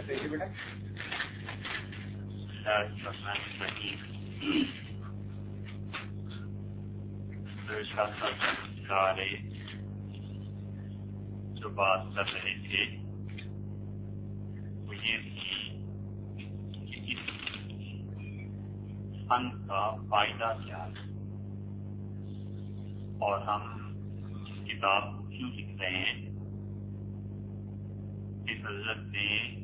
جو بات کر رہے تھے وہ یہ تھی کہ اس فن کا فائدہ کیا ہے اور ہم اس کتاب کو کیوں لکھ رہے ہیں؟ اس حضرت نے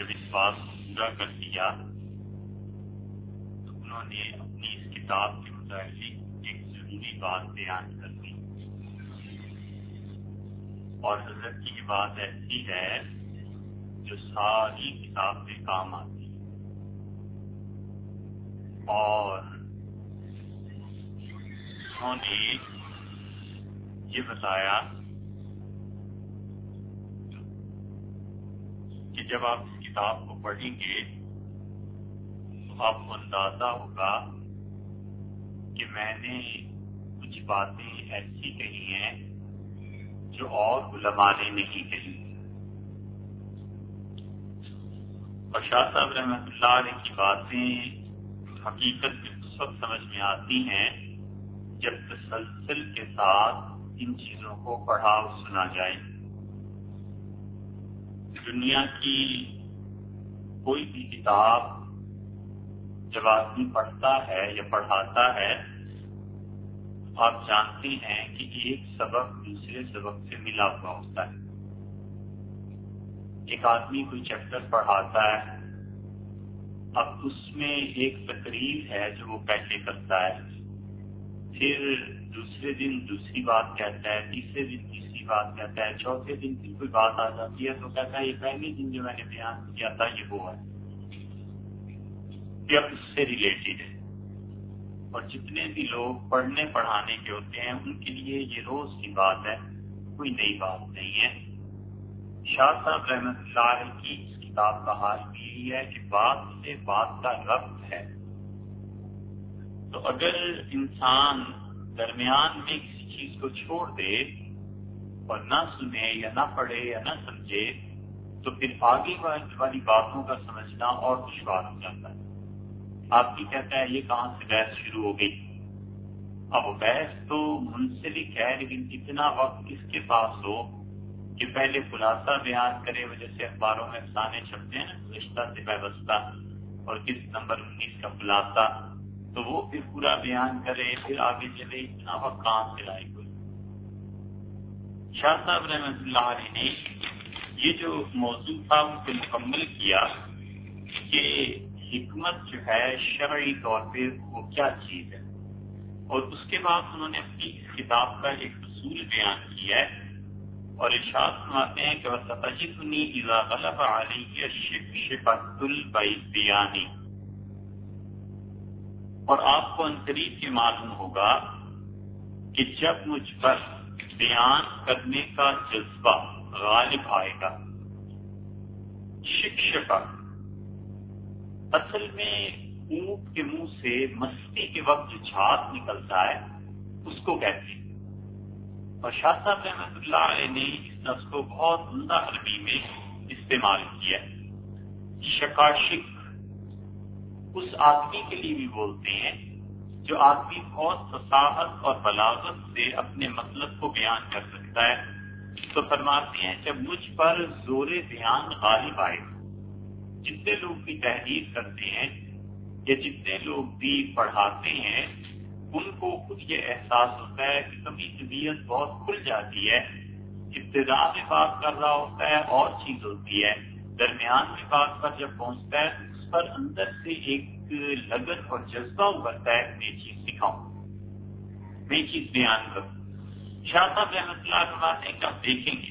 جب اس بات کو پورا کر دیا، تو انہوں نے اپنی اس کتاب کے متعلق ایک ضروری بات بیان کر دی۔ اور حضرت کی یہ بات ایسی ہے جو ساری کتاب میں کام آتی اور انہوں نے یہ بتایا کہ جب آپ کتاب کو پڑھیں گے تو آپ کو اندازہ ہوگا کہ میں نے کچھ باتیں ایسی کہی ہیں جو اور علماء نے نہیں کہی۔ اور شاہ صاحب رحمۃ اللہ علیہ کی باتیں حقیقت میں اس وقت سمجھ میں آتی ہیں، جب تسلسل کے ساتھ ان چیزوں کو پڑھا سنا جائے۔ دنیا کی کوئی بھی کتاب جب آدمی پڑھتا ہے یا پڑھاتا ہے، آپ جانتے ہیں کہ ایک سبق دوسرے سبق سے ملا ہوا ہوتا ہے۔ ایک آدمی کوئی چیپٹر پڑھاتا ہے، اب اس میں ایک تقریر ہے جو وہ پہلے کرتا ہے۔ پھر دوسرے دن دوسری بات کہتا ہے، تیسرے دن تیسری بات کہتا ہے، چوتھے دن پھر کوئی بات آ جاتی ہے تو کہتا ہے، یہ پہلے دن جو میں نے بیان کیا تھا، یہ وہ ہے۔ یہ اس سے ریلیٹڈ ہے۔ اور جتنے بھی لوگ پڑھنے پڑھانے کے ہوتے ہیں، ان کے لیے یہ روز کی بات ہے، کوئی نئی بات نہیں ہے۔ شاہ صاحب رحمت اللہ کی اس کتاب کا حال بھی یہی ہے کہ بات سے بات کا ربط ہے۔ تو اگر انسان درمیان میں کسی چیز کو چھوڑ دے اور نہ سنے یا نہ پڑھے یا نہ سمجھے، تو پھر آگے والی باتوں کا سمجھنا اور دشوار ہو جاتا ہے۔ آپ کی کہتا ہے، یہ کہاں سے بحث شروع ہو گئی؟ اب بحث تو منسلک ہے، لیکن اتنا وقت کس کے پاس ہو کہ پہلے خلاصہ بیان کرے، وجہ سے اخباروں میں افسانے چھپتے ہیں، رشتہ سے وابستہ اور کس نمبر انیس کا خلاصہ تو وہ پھر پورا بیان کرے، پھر آگے چلے، اتنا وقت کہاں سے لائے کوئی۔ شاہ صاحب رحمت اللہ علیہ نے یہ جو موضوع تھا ان سے مکمل کیا کہ حکمت جو ہے شرعی طور پہ وہ کیا چیز ہے؟ اور اس کے بعد انہوں نے اپنی کتاب کا ایک اصول بیان کیا ہے۔ اور ارشاد سناتے ہیں کہ وسطنی اذا غلب علیہ شک شفت البیانی اور آپ کو انقریب یہ معلوم ہوگا کہ جب مجھ پر بیان کرنے کا جذبہ غالب آئے گا شکشکا اصل میں اونٹ کے منہ سے مستی کے وقت جو چھات نکلتا ہے اس کو کہتے ہیں۔ اور شاہ صاحب رحمت اللہ علیہ نے اس لفظ کو بہت عمدہ عربی میں استعمال کیا شکاشک اس آدمی کے لیے بھی بولتے ہیں، جو آدمی بہت فصاحت اور بلاغت سے اپنے مطلب کو بیان کر سکتا ہے۔ تو فرماتے ہیں، جب مجھ پر زور بیان غالب آئے، جتنے لوگ بھی تحریر کرتے ہیں یا جتنے لوگ بھی پڑھاتے ہیں، ان کو خود یہ احساس ہوتا ہے کہ کبھی طبیعت بہت کھل جاتی ہے۔ ابتدا میں بات کر رہا ہوتا ہے، اور چیز ہوتی ہے۔ درمیان میں بات پر جب پہنچتا ہے اس پر اندر سے ایک لگن اور جذبہ ابھرتا ہے، میں چیز سکھاؤں۔ میں چیز بیان کروں۔ شاہ صاحب رحمت اللہ کے بات ہے کہ آپ دیکھیں گے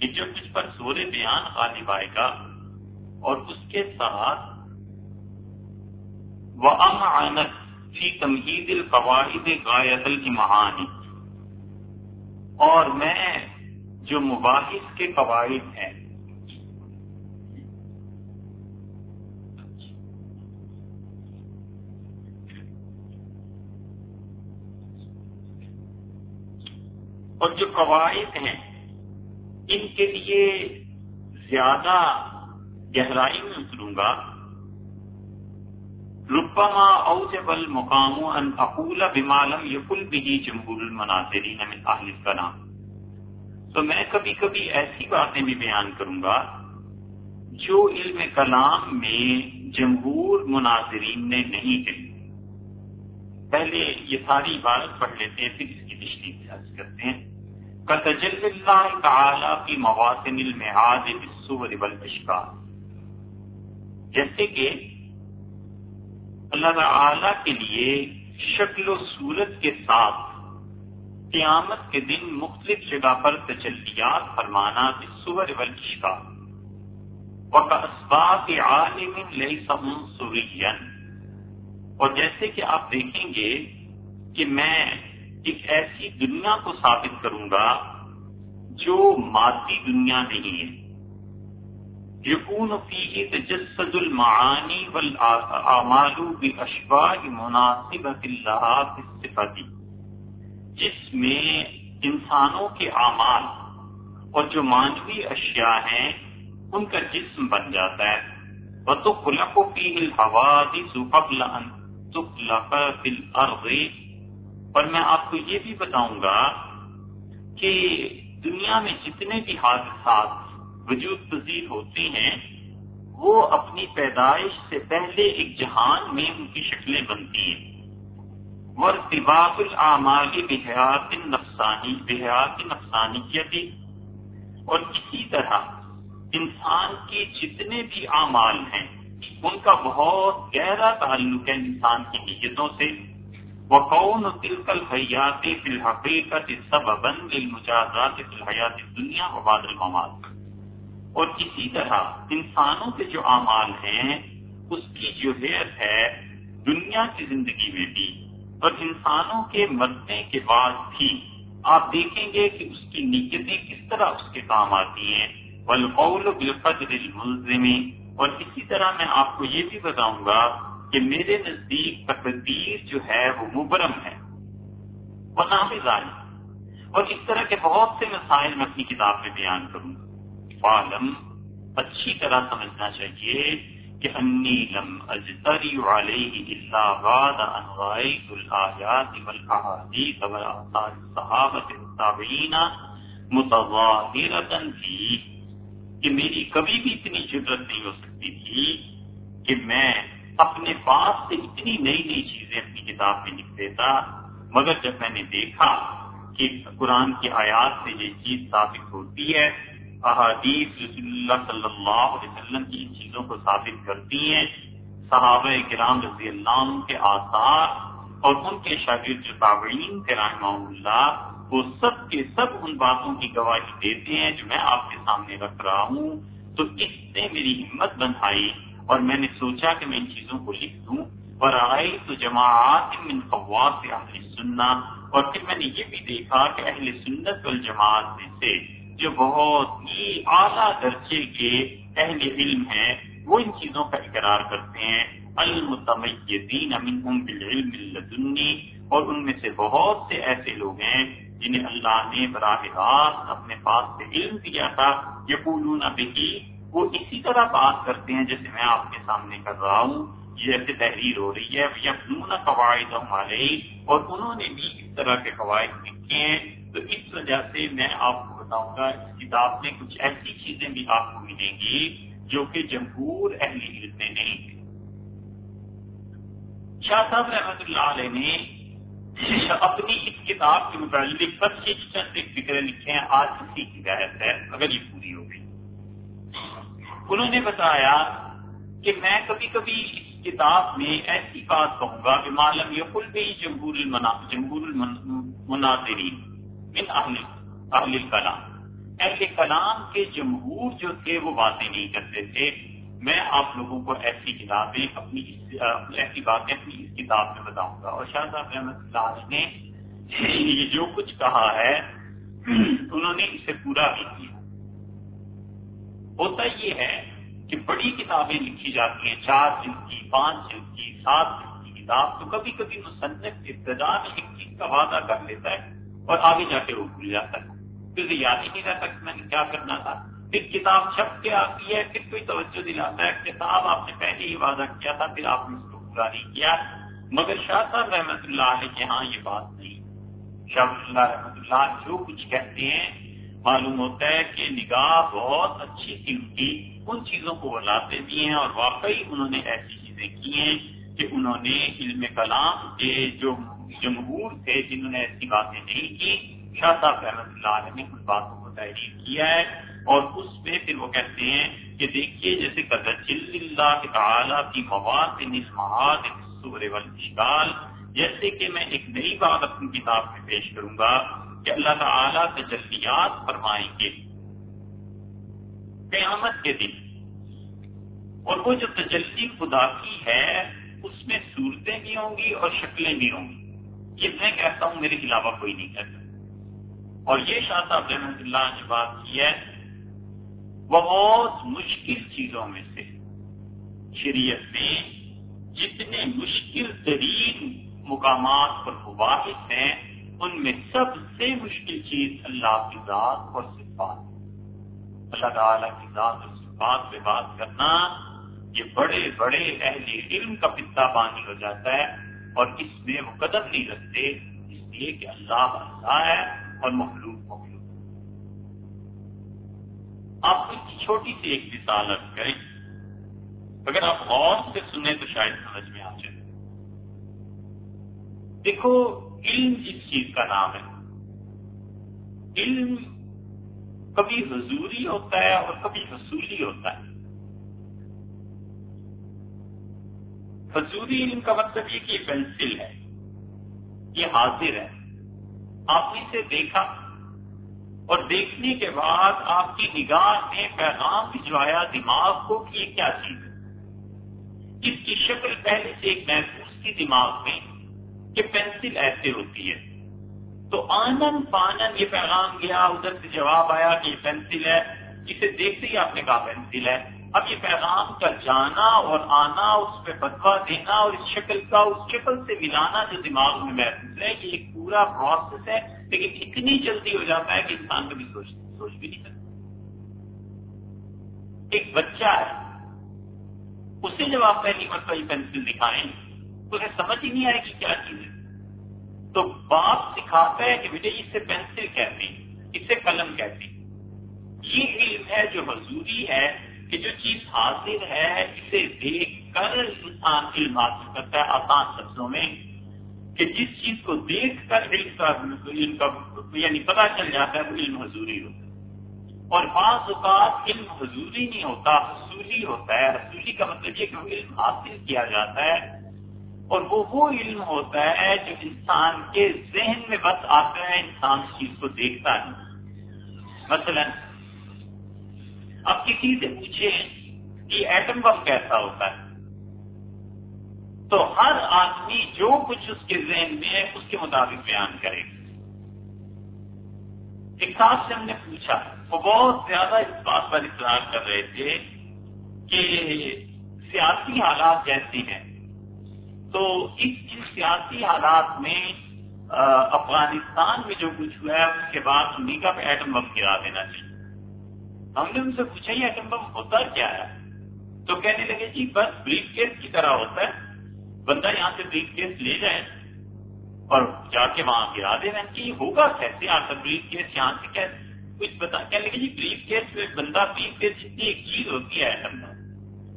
کہ جب مجھ پر زور بیان غالب آئے گا اور اس کے ساتھ وہ آنت فی تمہید القواعد غایت المعانی اور میں جو مباحث کے قواعد ہیں اور جو قواعد ہیں، ان کے لیے زیادہ گہرائی میں اتروں گا۔ ربما اوجب المقام ان اقول بما لم يقل به جمهور المناظرین من اهل تو میں کبھی کبھی ایسی باتیں بھی بیان کروں گا، جو علم کلام میں جمہور مناظرین نے نہیں کہی۔ پہلے یہ ساری عبارت پڑھ لیتے ہیں، پھر اس کی تشریح کرتے ہیں۔ کتجل اللہ تعالی کی مواسن المعاد بالصور والاشکال جیسے کہ اللہ تعالی کے لیے شکل و صورت کے ساتھ قیامت کے دن مختلف جگہ پر تجلیات فرمانا سور ولشکا اسباب عالم سرین اور جیسے کہ آپ دیکھیں گے کہ میں ایک ایسی دنیا کو ثابت کروں گا جو مادی دنیا نہیں ہے۔ یقون فيه تجسد المعانی والاعمال باشباع مناسبت اللہ في الصفات جس میں انسانوں کے اعمال اور جو مانوی اشیاء ہیں، ان کا جسم بن جاتا ہے۔ وتخلق فيه الحوادث قبل ان تخلق في الارض اور میں آپ کو یہ بھی بتاؤں گا کہ دنیا میں جتنے بھی حادثات وجود پذیر ہوتے ہیں، وہ اپنی پیدائش سے پہلے ایک جہان میں ان کی شکلیں بنتی ہیں۔ مرتباط العمال بحیات نفسانی بحیات نفسانی اور اسی طرح انسان کے جتنے بھی اعمال ہیں، ان کا بہت گہرا تعلق ہے انسان کی نیتوں سے۔ وقون تلک الحیات فی الحقیقت سببا للمجازات فی الحیات الدنیا و بعد الممات۔ اور اسی طرح انسانوں کے جو اعمال ہیں، اس کی جو حیث ہے دنیا کی زندگی میں بھی۔ اور انسانوں کے مرنے کے بعد بھی آپ دیکھیں گے کہ اس کی نیتیں کس طرح اس کے کام آتی ہیں۔ بالقول بالقدر الملزمی اور اسی طرح میں آپ کو یہ بھی بتاؤں گا کہ میرے نزدیک تقدیر جو ہے وہ مبرم ہے، وہ نام ظالم اور اس طرح کے بہت سے مسائل میں اپنی کتاب میں بیان کروں گا۔ فالم اچھی طرح سمجھنا چاہیے کہ انی لم اجتری علیہ الا بعد ان رائت الآیات والاحادیث والآثار الصحابت التابعین متظاہرتا فی، کہ میری کبھی بھی اتنی جرت نہیں ہو سکتی تھی کہ میں اپنے پاس سے اتنی نئی نئی چیزیں اپنی کتاب میں لکھ دیتا مگر جب میں نے دیکھا کہ قرآن کی آیات سے یہ چیز ثابت ہوتی ہے، احادیث رسول اللہ صلی اللہ علیہ وسلم کی ان چیزوں کو ثابت کرتی ہیں، صحابہ کرام رضی اللہ عنہ کے آثار اور ان کے شاگرد جو تابعین کے رحمہ اللہ، وہ سب کے سب ان باتوں کی گواہی دیتے ہیں جو میں آپ کے سامنے رکھ رہا ہوں۔ تو اس نے میری ہمت بندھائی اور میں نے سوچا کہ میں ان چیزوں کو لکھ دوں۔ اور آئی تو جماعت من قواس اہل سننا اور پھر میں نے یہ بھی دیکھا کہ اہل سنت والجماعت میں سے جو بہت ہی اعلیٰ درجے کے اہل علم ہیں، وہ ان چیزوں کا اقرار کرتے ہیں۔ المتمیدین منہم بالعلم لدنی اور ان میں سے بہت سے ایسے لوگ ہیں جنہیں اللہ نے براہ راست اپنے پاس سے علم دیا تھا۔ یقولون بہی وہ اسی طرح بات کرتے ہیں جیسے میں آپ کے سامنے کر رہا ہوں جیسے تحریر ہو رہی ہے یقین قواعد ہمارے اور انہوں نے بھی اس طرح کے قواعد لکھے ہیں۔ تو اس وجہ سے میں آپ کو بتاؤں گا، اس کتاب میں کچھ ایسی چیزیں بھی آپ کو ملیں گی جو کہ جمہور اہل علم میں نہیں تھے شاہ صاحب رحمت اللہ علیہ نے اپنی اس کتاب کے متعلق پچیس چند فکر لکھے ہیں، آج اسی کی بحث ہے، اگر یہ پوری ہوگی انہوں نے بتایا کہ میں کبھی کبھی اس کتاب میں ایسی بات کہوں گا کہ معلوم یہ کل بھی جمہور جمہور المناظرین من اہل اہل کلام اہل کلام کے جمہور جو تھے، وہ باتیں نہیں کرتے تھے۔ میں آپ لوگوں کو ایسی کتابیں اپنی ایسی باتیں اپنی اس کتاب میں بتاؤں گا۔ اور شاہ صاحب احمد اللہ نے یہ جو کچھ کہا ہے، انہوں نے اسے پورا بھی کیا ہوتا یہ ہے کہ بڑی کتابیں لکھی جاتی ہیں، چار جلد کی، پانچ جلد کی، سات جلد کی کتاب، تو کبھی کبھی مصنف ابتدا میں ایک چیز کا وعدہ کر لیتا ہے اور آگے جا کے وہ بھول جاتا ہے۔ پھر یاد ہی نہیں رہتا کہ میں نے کیا کرنا تھا۔ پھر کتاب چھپ کے آتی ہے، پھر کوئی توجہ دلاتا ہے کتاب آپ نے پہلے ہی وعدہ کیا تھا، پھر آپ نے اس کو پورا نہیں کیا۔ مگر شاہ صاحب رحمت اللہ علیہ کے ہاں یہ بات نہیں۔ شاہ اللہ رحمت اللہ جو کچھ کہتے ہیں معلوم ہوتا ہے کہ نگاہ بہت اچھی تھی ان کی ان چیزوں کو وہ لاتے بھی ہیں اور واقعی انہوں نے ایسی چیزیں کی ہیں کہ انہوں نے علم کلام کے جو جمہور تھے جنہوں نے ایسی باتیں نہیں کی، شاہ صاحب رحمت اللہ علیہ نے ان باتوں کو تحریر کیا ہے اور اس میں پھر وہ کہتے ہیں کہ دیکھیے جیسے اللہ تعالیٰ کی مواد جیسے کہ میں ایک نئی بات اپنی کتاب میں پیش کروں گا کہ اللہ تعالیٰ تجلیات فرمائیں گے۔ قیامت کے دن۔ اور وہ جو تجلی خدا کی ہے، اس میں صورتیں بھی ہوں گی اور شکلیں بھی ہوں گی۔ یہ میں کہتا ہوں، میرے علاوہ کوئی نہیں کرتا اور یہ شاہ صاحب رحمت اللہ نے بات کی ہے، بہت مشکل چیزوں میں سے۔ شریعت میں جتنے مشکل ترین مقامات پر مباحث ہیں ان میں سب سے مشکل چیز اللہ کی ذات اور صفات اللہ تعالی کی ذات اور صفات پہ بات کرنا یہ بڑے بڑے اہل علم کا پتا پانی ہو جاتا ہے اور اس میں وہ قدم نہیں رکھتے، اس لیے کہ اللہ اللہ ہے اور مخلوق مخلوق آپ کو چھوٹی سی ایک مثال رکھ کریں۔ اگر آپ غور سے سنیں تو شاید سمجھ میں آ جائے۔ دیکھو علم جس چیز کا نام ہے۔ علم کبھی حضوری ہوتا ہے اور کبھی حصولی ہوتا ہے۔ حضوری علم کا مطلب یہ کہ یہ پینسل ہے، یہ حاضر ہے۔ آپ نے اسے دیکھا اور دیکھنے کے بعد آپ کی نگاہ نے پیغام بھجوایا دماغ کو کہ یہ کیا چیز ہے۔ اس کی شکل پہلے سے ایک محفوظ تھی دماغ میں کہ پینسل ایسے ہوتی ہے۔ تو آنند پانند یہ پیغام گیا، ادھر سے جواب آیا کہ یہ پینسل ہے جسے دیکھتے ہی آپ نے کہا پینسل ہے۔ اب یہ پیغام کا جانا اور آنا، اس پہ بدوا دینا اور اس شکل کا، اس شکل سے ملانا جو دماغ میں محسوس ہے، یہ ایک پورا پروسیس ہے۔ لیکن اتنی جلدی ہو جاتا ہے کہ انسان کبھی سوچ سوچ بھی نہیں سکتا۔ ایک بچہ ہے، اسے جب آپ پہلی مرتبہ یہ پینسل دکھائیں تو سمجھ ہی نہیں آئے گی کیا چیز ہے۔ تو باپ سکھاتا ہے کہ بیٹے، اس سے پینسل کہتے ہیں، اس سے قلم کہتے ہیں۔ یہ علم ہے جو حضوری ہے، کہ جو چیز حاصل ہے، اسے دیکھ کر انسان علم حاصل کرتا ہے آسان شخصوں میں، کہ جس چیز کو دیکھ کر علم کا علم کا یعنی پتا چل جاتا ہے وہ علم حضوری ہوتا ہے۔ اور بعض اوقات علم حضوری نہیں ہوتا، حصولی ہوتا ہے۔ حصولی کا مطلب یہ کہ علم حاصل کیا جاتا ہے۔ اور وہ وہ علم ہوتا ہے جو انسان کے ذہن میں بس آتا ہے، انسان اس چیز کو دیکھتا ہے۔ مثلاً، اب کسی سے پوچھے کہ ایٹم بم کیسا ہوتا ہے؟ تو ہر آدمی جو کچھ اس کے ذہن میں ہے، اس کے مطابق بیان کرے۔ گا ایک ساتھ سے ہم نے پوچھا، وہ بہت زیادہ اس بات پر اصرار کر رہے تھے کہ سیاسی حالات جیسے ہیں۔ تو اس ان سیاسی حالات میں افغانستان میں جو کچھ ہوا ہے، اس کے بعد امریکہ پہ ایٹم بم گرا دینا چاہیے۔ ہم نے ان سے پوچھا، یہ ایٹم بم ہوتا کیا ہے؟ تو کہنے لگے جی بس بریف کیس کی طرح ہوتا ہے۔ بندہ یہاں سے بریف کیس لے جائے اور جا کے وہاں گرا دے۔ رہے کہ ہوگا کیسے؟ آ کر بریف کیس یہاں سے کیسے؟ کچھ بتا، کہنے لگے جی بریف کیس میں بندہ، بریف کیس جتنی ایک چیز ہوتی ہے، ایٹم بم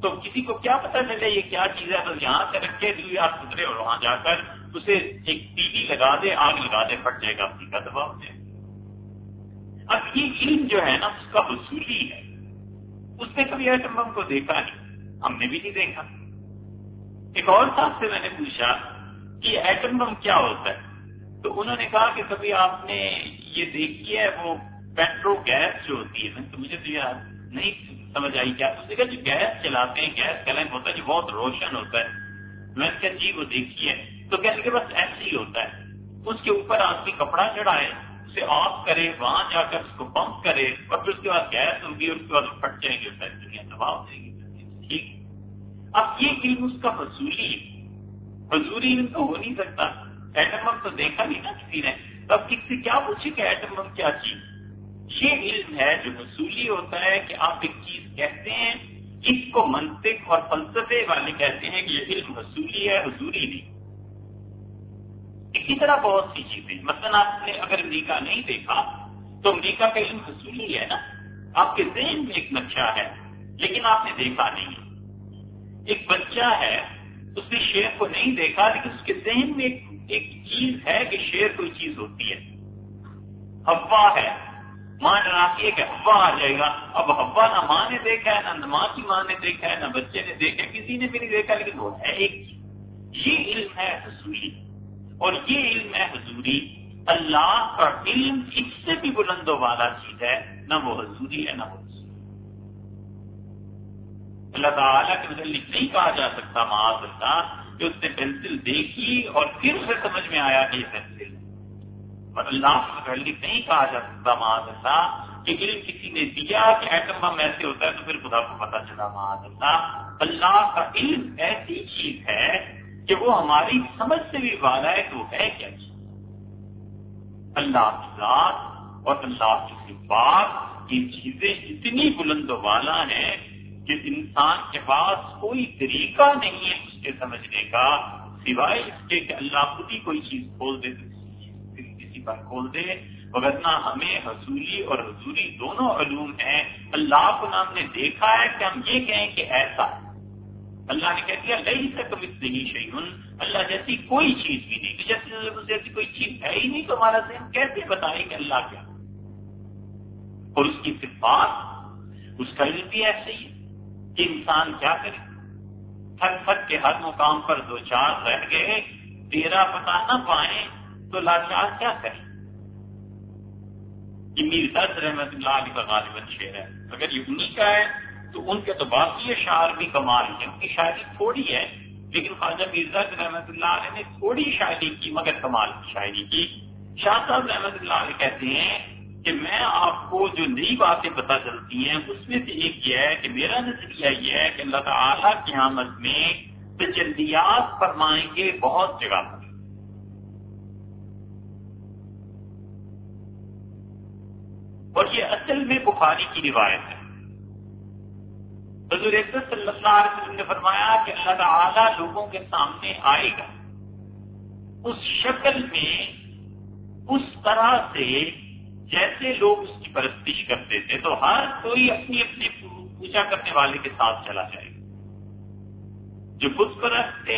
تو کسی کو کیا پتا چلے یہ کیا چیز ہے؟ بس یہاں سے رکھ کے دو آپ گزرے اور وہاں جا کر اسے ایک ٹی وی لگا دے، آگ لگا دے، پھٹ جائے گا، اپنی کا دباؤ دے اب یہ علم جو ہے نا، اس کا وصولی ہے۔ اس نے کبھی ایٹم بم کو دیکھا نہیں، ہم نے بھی نہیں دیکھا۔ ایک اور صاحب سے میں نے پوچھا کہ ایٹم بم کیا ہوتا ہے؟ تو انہوں نے کہا کہ کبھی آپ نے یہ دیکھی ہے، وہ پیٹرو گیس جو ہوتی ہے تو مجھے تو یاد نہیں سمجھ آئی کیا؟ اس نے کہا جو گیس چلاتے ہیں، گیس کلنگ ہوتا ہے جو بہت روشن ہوتا ہے۔ میں نے کہا جی وہ دیکھی ہے تو کہنے کے بس ایسے ہی ہوتا ہے۔ اس کے اوپر آدمی کپڑا چڑھائے، اسے آف کرے، وہاں جا کر اس کو پمپ کرے، اور پھر اس کے بعد گیس ہوگی اور اس کے بعد پھٹ جائیں گے دنیا تباہ ہو جائے گی۔ ٹھیک۔ اب یہ علم اس کا حضوری حضوری علم تو ہو نہیں سکتا۔ ایٹم تو دیکھا نہیں نا کسی نے۔ اب کس سے کیا پوچھے کہ ایٹم بم کیا چیز؟ یہ علم ہے جو وصولی ہوتا ہے کہ آپ ایک چیز کہتے ہیں، اس کو منطق اور فلسفے والے کہتے ہیں کہ یہ علم وصولی ہے، حضوری نہیں۔ اسی طرح بہت سی چیزیں۔ مثلا آپ نے اگر امریکہ نہیں دیکھا، تو امریکہ کا علم حصولی ہے نا؟ آپ کے ذہن میں ایک نقشہ ہے، لیکن آپ نے دیکھا نہیں۔ ایک بچہ ہے، اس نے شیر کو نہیں دیکھا، لیکن اس کے ذہن میں ایک ایک چیز ہے کہ شیر کوئی چیز ہوتی ہے۔ ہوا ہے۔ ماں ڈراتی ہے کہ ہوا آ جائے گا۔ اب ہوا نہ ماں نے دیکھا ہے، نہ ماں کی ماں نے دیکھا ہے، نہ بچے نے دیکھا کسی نے بھی نہیں دیکھا، لیکن وہ ہے ایک چیز۔ یہ علم ہے حصولی اور یہ علم ہے حضوری۔ اللہ کا علم اس سے بھی بلند و والا چیز ہے، نہ وہ حضوری ہے، نہ وہ اللہ تعالیٰ کے متعلق نہیں کہا جا سکتا، معاذ اللہ کہ اس نے پینسل دیکھی اور پھر اسے سمجھ میں آیا کہ یہ پینسل اور مطلب اللہ متعلق نہیں کہا جا سکتا معاذ اللہ کہ علم کسی نے دیا کہ ایٹم بم ایسے ہوتا ہے تو پھر خدا کو پتا چلا معاذ اللہ اللہ کا علم ایسی چیز ہے کہ وہ ہماری سمجھ سے بھی والا ہے تو ہے کیا چیز۔ اللہ کی ذات اور اللہ کی صفات، یہ چیزیں اتنی بلند و والا ہیں کہ انسان کے پاس کوئی طریقہ نہیں ہے اس کے سمجھنے کا، سوائے اس کے کہ اللہ خود ہی کوئی چیز کھول دے کسی پر کھول دے۔ وغیرہ ہمیں حضوری اور حضوری دونوں علوم ہیں۔ اللہ کو نام نے دیکھا ہے کہ ہم یہ کہیں کہ ایسا ہے۔ اللہ نے کہہ دیا لئی سے کبھی نہیں شیون اللہ جیسی کوئی چیز بھی نہیں جیسے جیسی کوئی چیز ہے ہی نہیں تو ہمارا ذہن کیسے بتائے کہ اللہ کیا اور اس کی صفات، اس کا علم بھی ایسے ہی ہے کہ انسان کیا کرے۔ تھک تھک کے ہر مقام پر دو چار رہ گئے، تیرا پتا نہ پائے تو لاچار کیا کرے یہ میر درد رحمت اللہ علی کا غالباً شعر ہے۔ اگر یہ انہیں کا ہے، تو ان کے تو باقی اشعار بھی کمال ہیں۔ ان کی شاعری تھوڑی ہے، لیکن خواجہ مرزا رحمت اللہ علیہ نے تھوڑی شاعری کی، مگر کمال کی شاعری کی۔ شاہ صاحب رحمت اللہ علیہ کہتے ہیں کہ میں آپ کو جو نئی باتیں پتہ چلتی ہیں، اس میں سے ایک یہ ہے کہ میرا نظریہ یہ ہے کہ اللہ تعالیٰ کی آمد میں تجلیات فرمائیں گے بہت جگہ پر۔ اور یہ اصل میں بخاری کی روایت ہے۔ حضور صلی اللہ علیہ وسلم نے فرمایا کہ اللہ تعالیٰ لوگوں کے سامنے آئے گا۔ اس شکل میں، اس طرح سے جیسے لوگ اس کی پرستش کرتے تھے، تو ہر کوئی اپنی اپنی پوجا کرنے والے کے ساتھ چلا جائے گا۔ جو بت پرست تھے،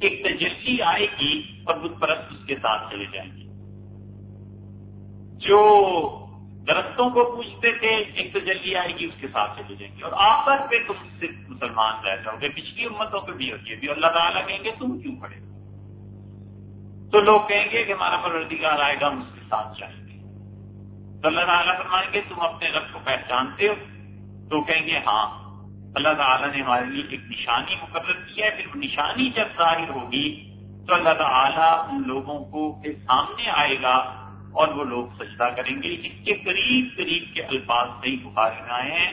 ایک تجلی آئے گی اور بت پرست اس کے ساتھ چلے جائیں گے۔ جو درختوں کو پوچھتے تھے، ایک تو جلدی آئے گی، اس کے ساتھ چلے جائیں گے۔ اور آخر پہ تم صرف مسلمان رہ جاؤ گے، پچھلی امتوں پہ بھی ہوتی ہے بھی۔ اللہ تعالیٰ کہیں گے، تم کیوں پڑے تو لوگ کہیں گے کہ ہمارا پروردگار آئے گا، ہم اس کے ساتھ جائیں گے۔ تو اللہ تعالیٰ فرمائیں گے، تم اپنے رب کو پہچانتے ہو۔ تو کہیں گے ہاں اللہ تعالیٰ نے ہمارے لیے ایک نشانی مقرر کی ہے۔ پھر وہ نشانی جب ظاہر ہوگی، تو اللہ تعالیٰ ان لوگوں کو کے سامنے آئے گا۔ اور وہ لوگ سجدہ کریں گے۔ اس کے قریب قریب کے الفاظ صحیح بخاری میں آئے ہیں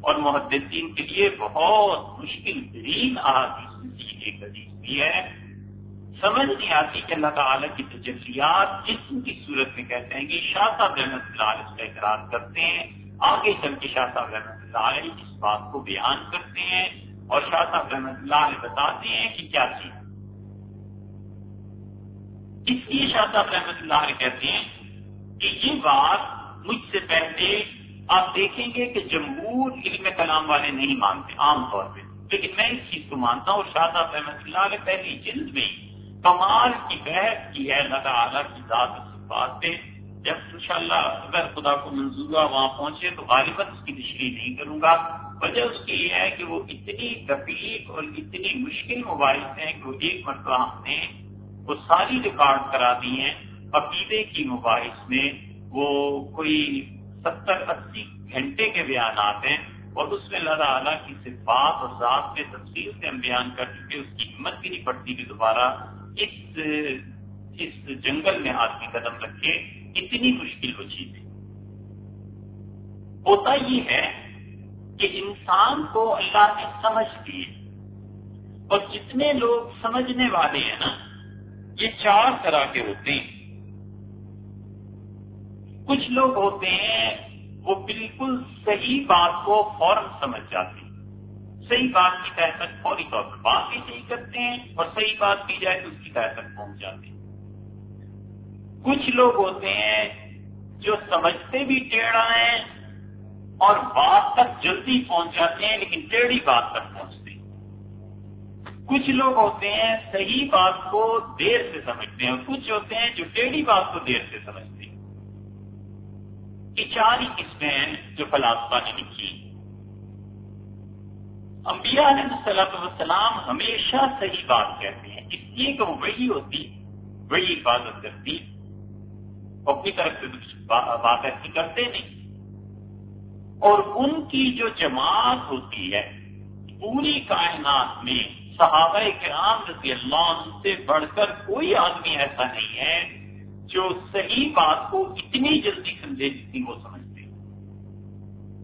اور محدثین کے لیے بہت مشکل ترین احادیث ایک حدیث بھی ہے۔ سمجھ نہیں آتی کہ اللہ تعالیٰ کی تجلیات جسم کی صورت میں کہتے ہیں کہ شاہ صاحب رحمت اللہ علیہ کا اقرار کرتے ہیں۔ آگے چل کے شاہ صاحب رحمت اللہ علیہ اس بات کو بیان کرتے ہیں اور شاہ صاحب رحمت اللہ علیہ بتاتے ہیں کہ کیا چیز۔ اس لیے شاہ صاحب رحمت اللہ علیہ کہتے ہیں کہ یہ بات مجھ سے پہلے آپ دیکھیں گے کہ جمہور علم کلام والے نہیں مانتے، عام طور پہ۔ لیکن میں اس چیز کو مانتا ہوں اور شاہ صاحب رحمۃ اللہ علیہ پہلی جلد میں کمال کی بحث کی ہے، اللہ تعالیٰ کی ذات بات پہ۔ جب انشاءاللہ اگر خدا کو منظورہ وہاں پہنچے تو غالباً اس کی تشریح نہیں کروں گا۔ وجہ اس کی یہ ہے کہ وہ اتنی دقیق اور اتنی مشکل مباحث ہیں کہ وہ ایک مرتبہ ہم نے وہ ساری ریکارڈ کرا دی ہیں۔ عقیدے کی مباحث میں وہ کوئی ستر اسی گھنٹے کے بیانات ہیں اور اس میں اللہ تعالیٰ کی صفات اور ذات کے تفصیل سے ہم بیان کر چکے اس کی ہمت بھی نہیں پڑتی کہ دوبارہ اس اس جنگل میں آدمی قدم رکھے، اتنی مشکل وہ چیز ہے۔ ہوتا یہ ہے کہ انسان کو اللہ نے سمجھ دی اور جتنے لوگ سمجھنے والے ہیں نا، یہ چار طرح کے ہوتے ہیں۔ کچھ لوگ ہوتے ہیں، وہ بالکل صحیح بات کو فوراً سمجھ جاتے ہیں۔ صحیح بات کی طرح تک فوری طور پر بات بھی صحیح کرتے ہیں اور صحیح بات کی جائے تو اس کی طرح تک پہنچ جاتے ہیں۔ کچھ لوگ ہوتے ہیں جو سمجھتے بھی ٹیڑھا ہیں اور بات تک جلدی پہنچ جاتے ہیں لیکن ٹیڑھی بات تک پہنچتے ہیں۔ کچھ لوگ ہوتے ہیں صحیح بات کو دیر سے سمجھتے ہیں اور کچھ ہوتے ہیں جو ٹیڑھی بات کو دیر سے سمجھتے ہیں۔ یہ چار ہی قسمیں ہیں جو فلاسفہ نے لکھی انبیاء علیہ السلام وسلام ہمیشہ صحیح بات کہتے ہیں، اس لیے کہ وہ وہی ہوتی وہی حفاظت کرتی اپنی طرف سے بات ایسی کرتے نہیں۔ اور ان کی جو جماعت ہوتی ہے، پوری کائنات میں صحابہ کرام رضی اللہ عنہ سے بڑھ کر کوئی آدمی ایسا نہیں ہے جو صحیح بات کو اتنی جلدی سمجھے جتنی وہ سمجھتے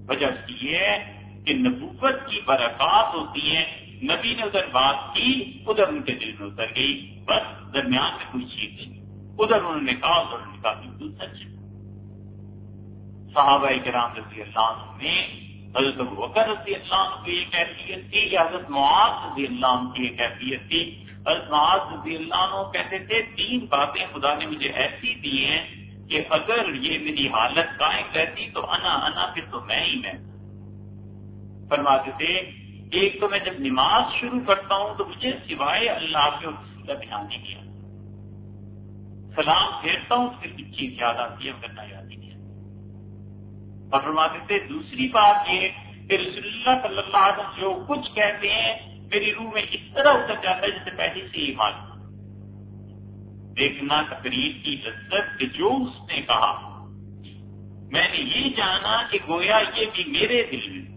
وجہ یہ ہے کہ نبوت کی برکات ہوتی ہیں۔ نبی نے ادھر بات کی، ادھر ان کے دل میں اتر گئی۔ بس درمیان میں کوئی چیز نہیں۔ ادھر انہوں نے کہا، ادھر انہوں نے کہا بالکل سچ صحابہ کرام رضی اللہ عنہ حضرت وکر رضی اللہ عنہ کی یہ کیفیت تھی یا حضرت معاذ رضی اللہ عنہ کی یہ کیفیت تھی حضرت رضی اللہ عنہ کہتے تھے، تین باتیں خدا نے مجھے ایسی دی ہیں کہ اگر یہ میری حالت قائم رہتی تو انا انا پھر تو میں ہی میں۔ فرماتے تھے، ایک تو میں جب نماز شروع کرتا ہوں تو مجھے سوائے اللہ کے اور کسی کا دھیان نہیں کیا۔ سلام پھیرتا ہوں پھر کچھ چیز یاد آتی ہے کرنا یاد نہیں اور فرماتے تھے، دوسری بات یہ کہ رسول اللہ صلی اللہ علیہ وسلم جو کچھ کہتے ہیں میری روح میں اس طرح اتر جاتا ہے جیسے پہلے سے ہی معلوم دیکھنا تقریر کی لذت کہ جو اس نے کہا، میں نے یہ جانا کہ گویا یہ بھی میرے دل میں۔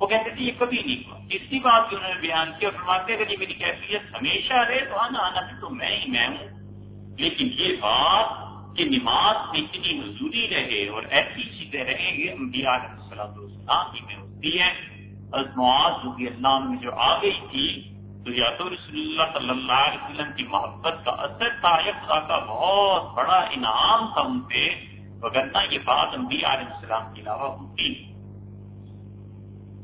وہ کہتے تھے، یہ کبھی نہیں ہوا۔ اسی بات کی انہوں نے بیان کیا اور فرماتے اگر یہ میری کیفیت ہمیشہ رہے تو آنا آنا پھر تو میں ہی میں ہوں۔ لیکن یہ بات کہ نماز میں اتنی حضوری رہے اور ایسی چیزیں رہیں، یہ انبیاء علیہ السلام السلام ہی میں ہوتی ہے معاذ رضی اللہ عنہ جو آ گئی تھی، تو یا تو رسول اللہ صلی اللہ علیہ وسلم کی محبت کا اثر تھا یا خدا کا بہت بڑا انعام تھا ان پہ وغیرہ یہ بات انبیاء علیہ السلام کے علاوہ ہوتی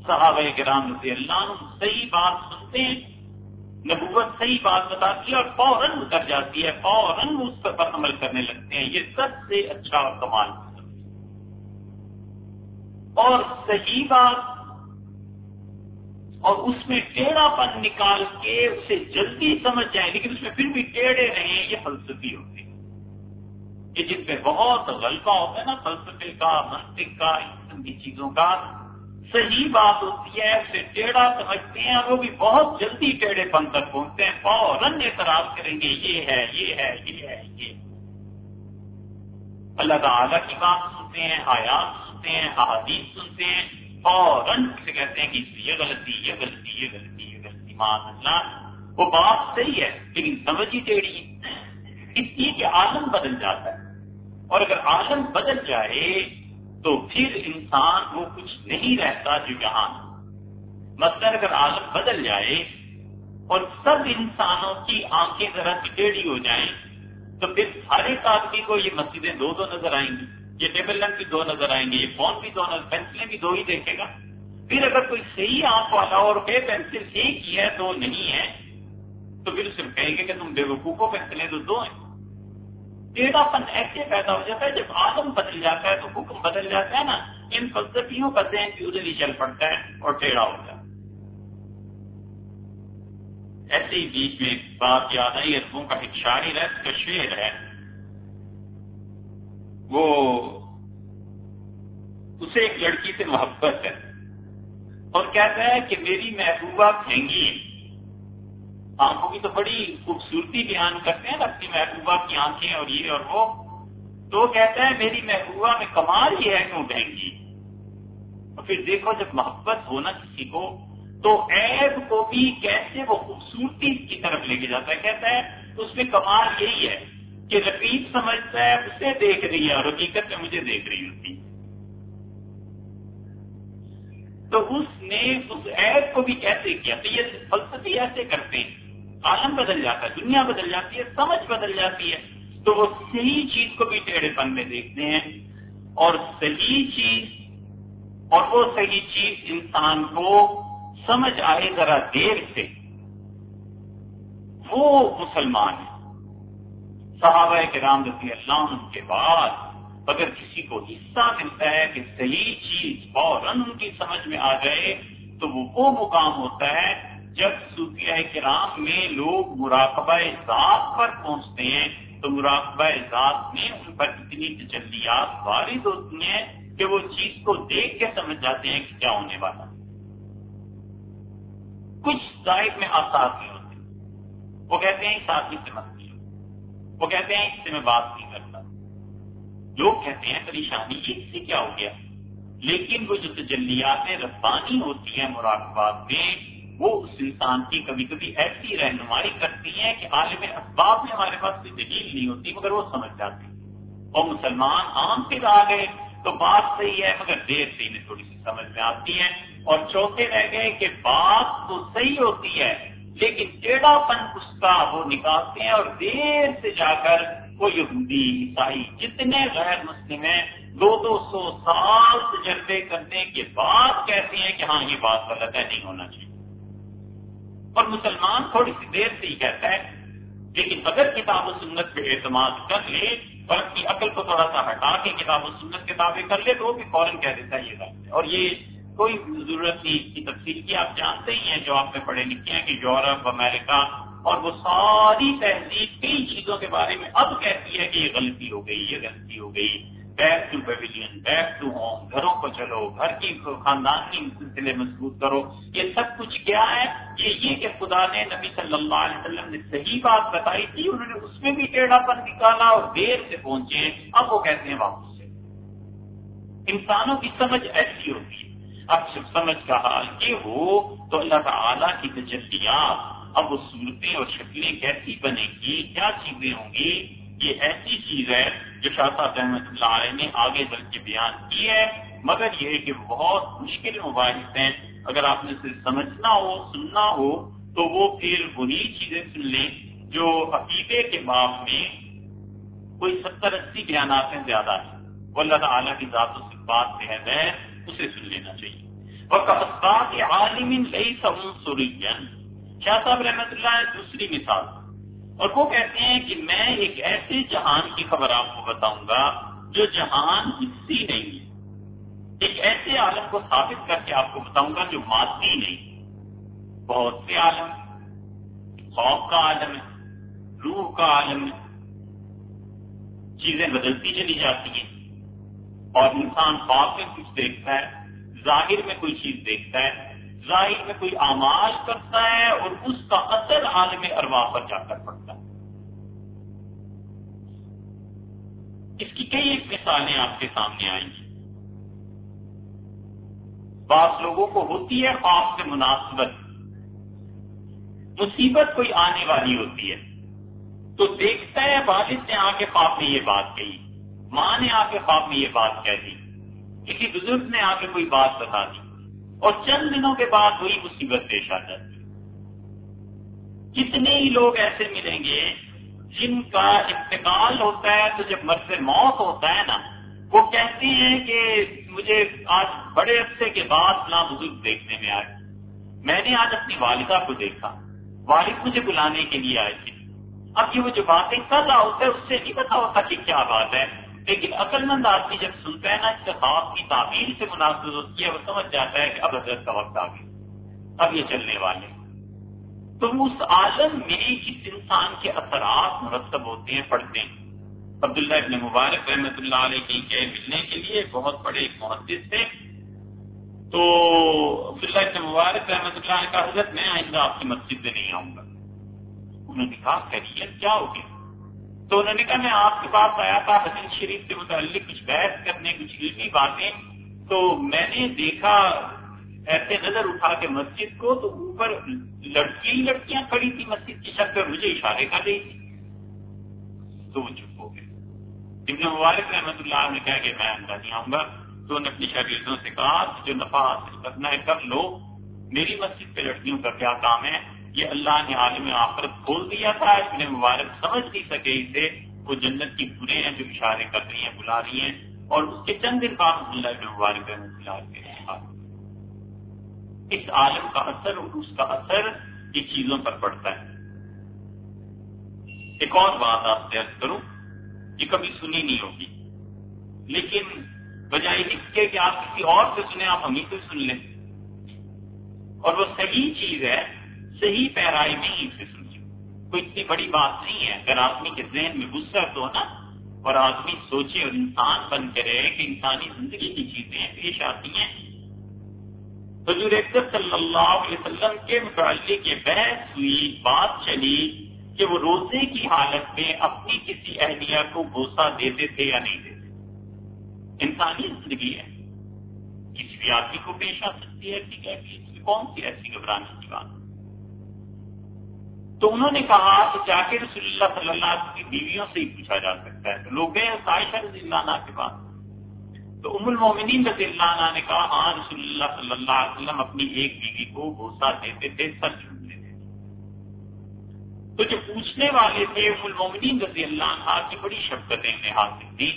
صحابہ کرام رضی اللہ عنہ صحیح بات سنتے ہیں، نبوت صحیح بات بتاتی ہے اور فوراً اتر جاتی ہے، فوراً اس پر عمل کرنے لگتے ہیں۔ یہ سب سے اچھا اور کمال اور صحیح بات اور اس میں ٹیڑھا پن نکال کے اسے جلدی سمجھ جائیں لیکن اس میں پھر بھی ٹیڑھے رہیں، یہ فلسفی ہوتے ہیں۔ یہ جن پہ بہت غلطہ ہوتا ہے نا، فلسفے کا، منطق کا، ان قسم کی چیزوں کا، صحیح بات ہوتی ہے، اسے ٹیڑھا سمجھتے ہیں، اور وہ بھی بہت جلدی ٹیڑھے پن تک پہنچتے ہیں۔ فوراً اعتراض کریں گے، یہ ہے یہ ہے یہ ہے، یہ اللہ تعالیٰ کی بات سنتے ہیں آیات سنتے ہیں، احادیث سنتے ہیں فوراً سے کہتے ہیں کہ یہ غلطی یہ غلطی یہ غلطی یہ غلطی، مان اللہ، وہ بات صحیح ہے، لیکن سمجھ ہی ٹیڑھی۔ اس لیے کہ عالم بدل جاتا ہے۔ اور اگر عالم بدل جائے، تو پھر انسان وہ کچھ نہیں رہتا جو یہاں۔ مثلاً اگر عالم بدل جائے اور سب انسانوں کی آنکھیں ذرا ٹیڑھی ہو جائیں، تو پھر ہر ایک آدمی کو یہ مسجدیں دو دو نظر آئیں گی۔ یہ ٹیبل لینڈ بھی دو نظر آئیں گے یہ فون بھی دو نظر، پینسلیں بھی دو ہی دیکھے گا۔ پھر اگر کوئی صحیح آنکھ والا اور کہ پینسل ایک ہی ہے، دو نہیں ہے، تو پھر صرف کہیں گے کہ تم بے وقوف پینسلیں تو دو ہیں۔ ٹیڑھا پن ایسے پیدا ہو جاتا ہے، جب آدم بدل جاتا ہے تو حکم بدل جاتا ہے نا۔ ان فلسفیوں کا ذہن بھی ادھر ہی چل پڑتا ہے اور ٹیڑھا ہو جاتا ہے۔ ایسے ہی بیچ میں ایک بات یاد آئی اربوں کا ایک شاعر ہے اس کا شعر ہے۔ وہ اسے ایک لڑکی سے محبت ہے۔ اور کہتا ہے کہ میری محبوبہ پھینگی آنکھوں کی تو بڑی خوبصورتی بیان کرتے ہیں، اپنی محبوبہ کی آنکھیں اور یہ اور وہ۔ تو کہتا ہے، میری محبوبہ میں کمال یہ ہے کیوں بہنگی اور پھر دیکھو، جب محبت ہونا کسی کو، تو عیب کو بھی کیسے وہ خوبصورتی کی طرف لے کے جاتا ہے۔ کہتا ہے، اس میں کمال یہی ہے کہ رقیب سمجھتا ہے، اسے دیکھ رہی ہے اور حقیقت میں مجھے دیکھ رہی ہوتی۔ ہے تو اس نے اس عیب کو بھی کیسے کیا تو یہ فلسفی ایسے کرتے ہیں۔ عالم بدل جاتا ہے، دنیا بدل جاتی ہے، سمجھ بدل جاتی ہے۔ تو وہ صحیح چیز کو بھی ٹیڑھے پن میں دیکھتے ہیں۔ اور صحیح چیز، اور وہ صحیح چیز انسان کو سمجھ آئے ذرا دیر سے۔ وہ مسلمان ہے صحابہ کے رام رضی اللہ عنہ کے بعد اگر کسی کو حصہ ملتا ہے کہ صحیح چیز فوراً ان کی سمجھ میں آ جائے، تو وہ وہ مقام ہوتا ہے جب صوفیہ کرام میں لوگ مراقبہ ذات پر پہنچتے ہیں۔ تو مراقبہ ذات میں ان پر اتنی تجلیات وارد ہوتی ہیں کہ وہ چیز کو دیکھ کے سمجھ جاتے ہیں کہ کیا ہونے والا کچھ ظاہر میں آسار نہیں ہوتے وہ کہتے ہیں ساتھی سے مت وہ کہتے ہیں اس سے میں بات نہیں کرتا۔ لوگ کہتے ہیں پریشانی اس سے کیا ہو گیا؟ لیکن وہ جو تجلیات ربانی ہوتی ہیں مراقبات میں، وہ اس انسان کی کبھی کبھی ایسی رہنمائی کرتی ہیں کہ عالم اسباب میں ہمارے پاس کوئی دلیل نہیں ہوتی، مگر وہ سمجھ جاتے اور مسلمان عام سے آ گئے، تو بات صحیح ہے، مگر دیر سے انہیں تھوڑی سی سمجھ میں آتی ہے۔ اور چوتھے رہ گئے کہ بات تو صحیح ہوتی ہے، لیکن ٹیڑھا پن اس کا وہ نکالتے ہیں اور دیر سے جا کر وہ یہودی عیسائی جتنے غیر مسلم ہیں، دو دو سو سال تجربے کرنے کے بعد کہتے ہیں کہ ہاں یہ بات غلط ہے، نہیں ہونا چاہیے۔ اور مسلمان تھوڑی سی دیر سے ہی کہتا ہے، لیکن اگر کتاب و سنت پہ اعتماد کر لے اور اپنی عقل کو تھوڑا سا ہٹا کے کتاب و سنت کتابیں کر لے، تو وہ بھی فوراً کہہ دیتا ہے، یہ غلط ہے۔ اور یہ کوئی ضرورت نہیں، اس کی تفصیل کی آپ جانتے ہی ہیں، جو آپ نے پڑھے لکھے ہیں کہ یورپ، امریکہ اور وہ ساری تہذیب کئی چیزوں کے بارے میں اب کہتی ہے کہ یہ غلطی ہو گئی، یہ غلطی ہو گئی۔ Back to pavilion back to home گھروں کو چلو، گھر کی خاندان کی سلسلے مضبوط کرو۔ یہ سب کچھ کیا ہے؟ یہ یہ کہ خدا نے نبی صلی اللہ علیہ وسلم نے صحیح بات بتائی تھی، انہوں نے اس میں بھی ٹیڑھا پن نکالا اور دیر سے پہنچے۔ اب وہ کہتے ہیں واپس سے۔ انسانوں کی سمجھ ایسی ہوتی ہے۔ اب سمجھ کا حال یہ ہو تو اللہ تعالیٰ کی تجلیات اب وہ صورتیں اور شکلیں کیسی بنے گی؟ کیا چیزیں ہوں گی؟ یہ ایسی چیز ہے جو شاہ صاحب رحمۃ اللہ علیہ نے آگے بل کے بیان کی ہے۔ مگر یہ کہ بہت مشکل مباحث ہیں۔ اگر آپ نے اسے سمجھنا ہو، سننا ہو، تو وہ پھر وہی چیزیں سن لیں جو عقیدے کے باب میں کوئی ستر اسی بیانات ہیں زیادہ ہیں۔ وہ اللہ تعالیٰ کی ذات و صفات بحد ہے، اسے سن لینا چاہیے۔ اور عالم شاہ صاحب رحمت اللہ دوسری مثال اور وہ کہتے ہیں کہ میں ایک ایسے جہان کی خبر آپ کو بتاؤں گا جو جہان حصی نہیں ہے۔ ایک ایسے عالم کو ثابت کر کے آپ کو بتاؤں گا جو مادی نہیں بہت سے عالم خوف کا عالم ہے۔ روح کا عالم ہے۔ چیزیں بدلتی چلی جاتی ہیں۔ اور انسان خواب میں کچھ دیکھتا ہے، ظاہر میں کوئی چیز دیکھتا ہے۔ ظاہر میں کوئی آماز کرتا ہے اور اس کا اثر عالم اروا پر جا کر پڑتا ہے۔ اس کی کئی ایک مثالیں آپ کے سامنے آئیں گی۔ بعض لوگوں کو ہوتی ہے خواب سے مناسبت۔ مصیبت کوئی آنے والی ہوتی ہے۔ تو دیکھتا ہے والد نے آ کے خواب میں یہ بات کہی۔ ماں نے آ کے خواب میں یہ بات کہہ دی۔ کسی بزرگ نے آ کے کوئی بات بتا دی۔ اور چند دنوں کے بعد وہی مصیبت پیش آ جاتی کتنے ہی لوگ ایسے ملیں گے جن کا انتقال ہوتا ہے تو جب مرض موت ہوتا ہے نا، وہ کہتے ہیں کہ مجھے آج بڑے عرصے کے بعد فلاں بزرگ دیکھنے میں آئے۔ میں نے آج اپنی والدہ کو دیکھا۔ والد مجھے بلانے کے لیے آئے تھے۔ اب یہ وہ جو باتیں کر رہا ہوتا ہے، اس سے نہیں پتا ہوتا کہ کیا بات ہے۔ لیکن عقل مند آدمی جب سنتا ہے نا اس خواب کی تعبیر سے مناسب ہوتی ہے، وہ سمجھ جاتا ہے کہ اب حضرت کا وقت آ گیا۔ اب یہ چلنے والے۔ تو اس عالم میں اس انسان کے اثرات مرتب ہوتے ہیں، پڑھتے ہیں۔ عبداللہ ابن مبارک رحمۃ اللہ علیہ کی کہ ملنے کے لیے بہت بڑے ایک محدث تھے۔ تو عبداللہ ابن مبارک رحمۃ اللہ علیہ کا حضرت، میں آئندہ آپ کی مسجد میں نہیں آؤں گا۔ انہوں نے کہا، خیریت، کیا ہوگی تو انہوں نے کہا، میں آپ کے پاس آیا تھا حسین شریف سے متعلق کچھ بحث کرنے، کچھ علمی باتیں۔ تو میں نے دیکھا ایسے نظر اٹھا کے مسجد کو، تو اوپر لڑکی لڑکیاں کھڑی تھی مسجد کی چھت پر مجھے اشارے کر رہی تھی۔ تو وہ چپ ہو گئے۔ ابن مبارک رحمۃ اللہ نے کہا کہ میں اندر نہیں آؤں گا۔ تو انہوں نے اپنی شاگردوں سے کہا، جو نفع حاصل کرنا ہے، کر لو۔ میری مسجد پہ لڑکیوں کا کیا کام ہے؟ یہ اللہ نے عالم آخرت کھول دیا تھا، ابن مبارک سمجھ نہیں سکے اسے۔ وہ جنت کی برے ہیں جو اشارے کر رہی ہیں، بلا رہی ہیں۔ اور اس کے چند دن بعد اللہ مبارک کے اس عالم کا اثر اور اس کا اثر یہ چیزوں پر پڑتا ہے۔ ایک اور بات آپ سے عرض کروں، یہ کبھی سنی نہیں ہوگی، لیکن بجائے اس کے کہ آپ کسی اور سے سنیں، آپ ہمیں سے سن لیں۔ اور وہ صحیح چیز ہے صحیح پیرائی میں ہی سے سنیں کوئی اتنی بڑی بات نہیں ہے۔ اگر آدمی کے ذہن میں غصہ تو نا، اور آدمی سوچے اور انسان بن کے رہے کہ انسانی زندگی کی چیزیں پیش آتی ہیں۔ حضور صلی اللہ علیہ وسلم کے متعلق یہ بحث ہوئی، بات چلی کہ وہ روزے کی حالت میں اپنی کسی اہلیہ کو گوسا دیتے تھے یا نہیں دیتے انسانی زندگی ہے۔ کسی بھی آدمی کو پیش آ سکتی ہے کہ کون سی ایسی گھبرانے کی بات تو انہوں نے کہا کہ جا کے رسول اللہ صلی اللہ علیہ وسلم کی بیویوں سے ہی پوچھا جا سکتا ہے۔ تو لوگ گئے عائشہ رضی اللہ عنہ کے پاس۔ تو ام المومنین رضی اللہ عنہ نے کہا ہاں رسول اللہ صلی اللہ علیہ وسلم اپنی ایک بیوی کو گوسا دیتے تھے، سر چھوٹتے تھے۔ تو جو پوچھنے والے تھے ام المومنین رضی اللہ عنہ کی بڑی شفقتیں انہیں حاصل تھی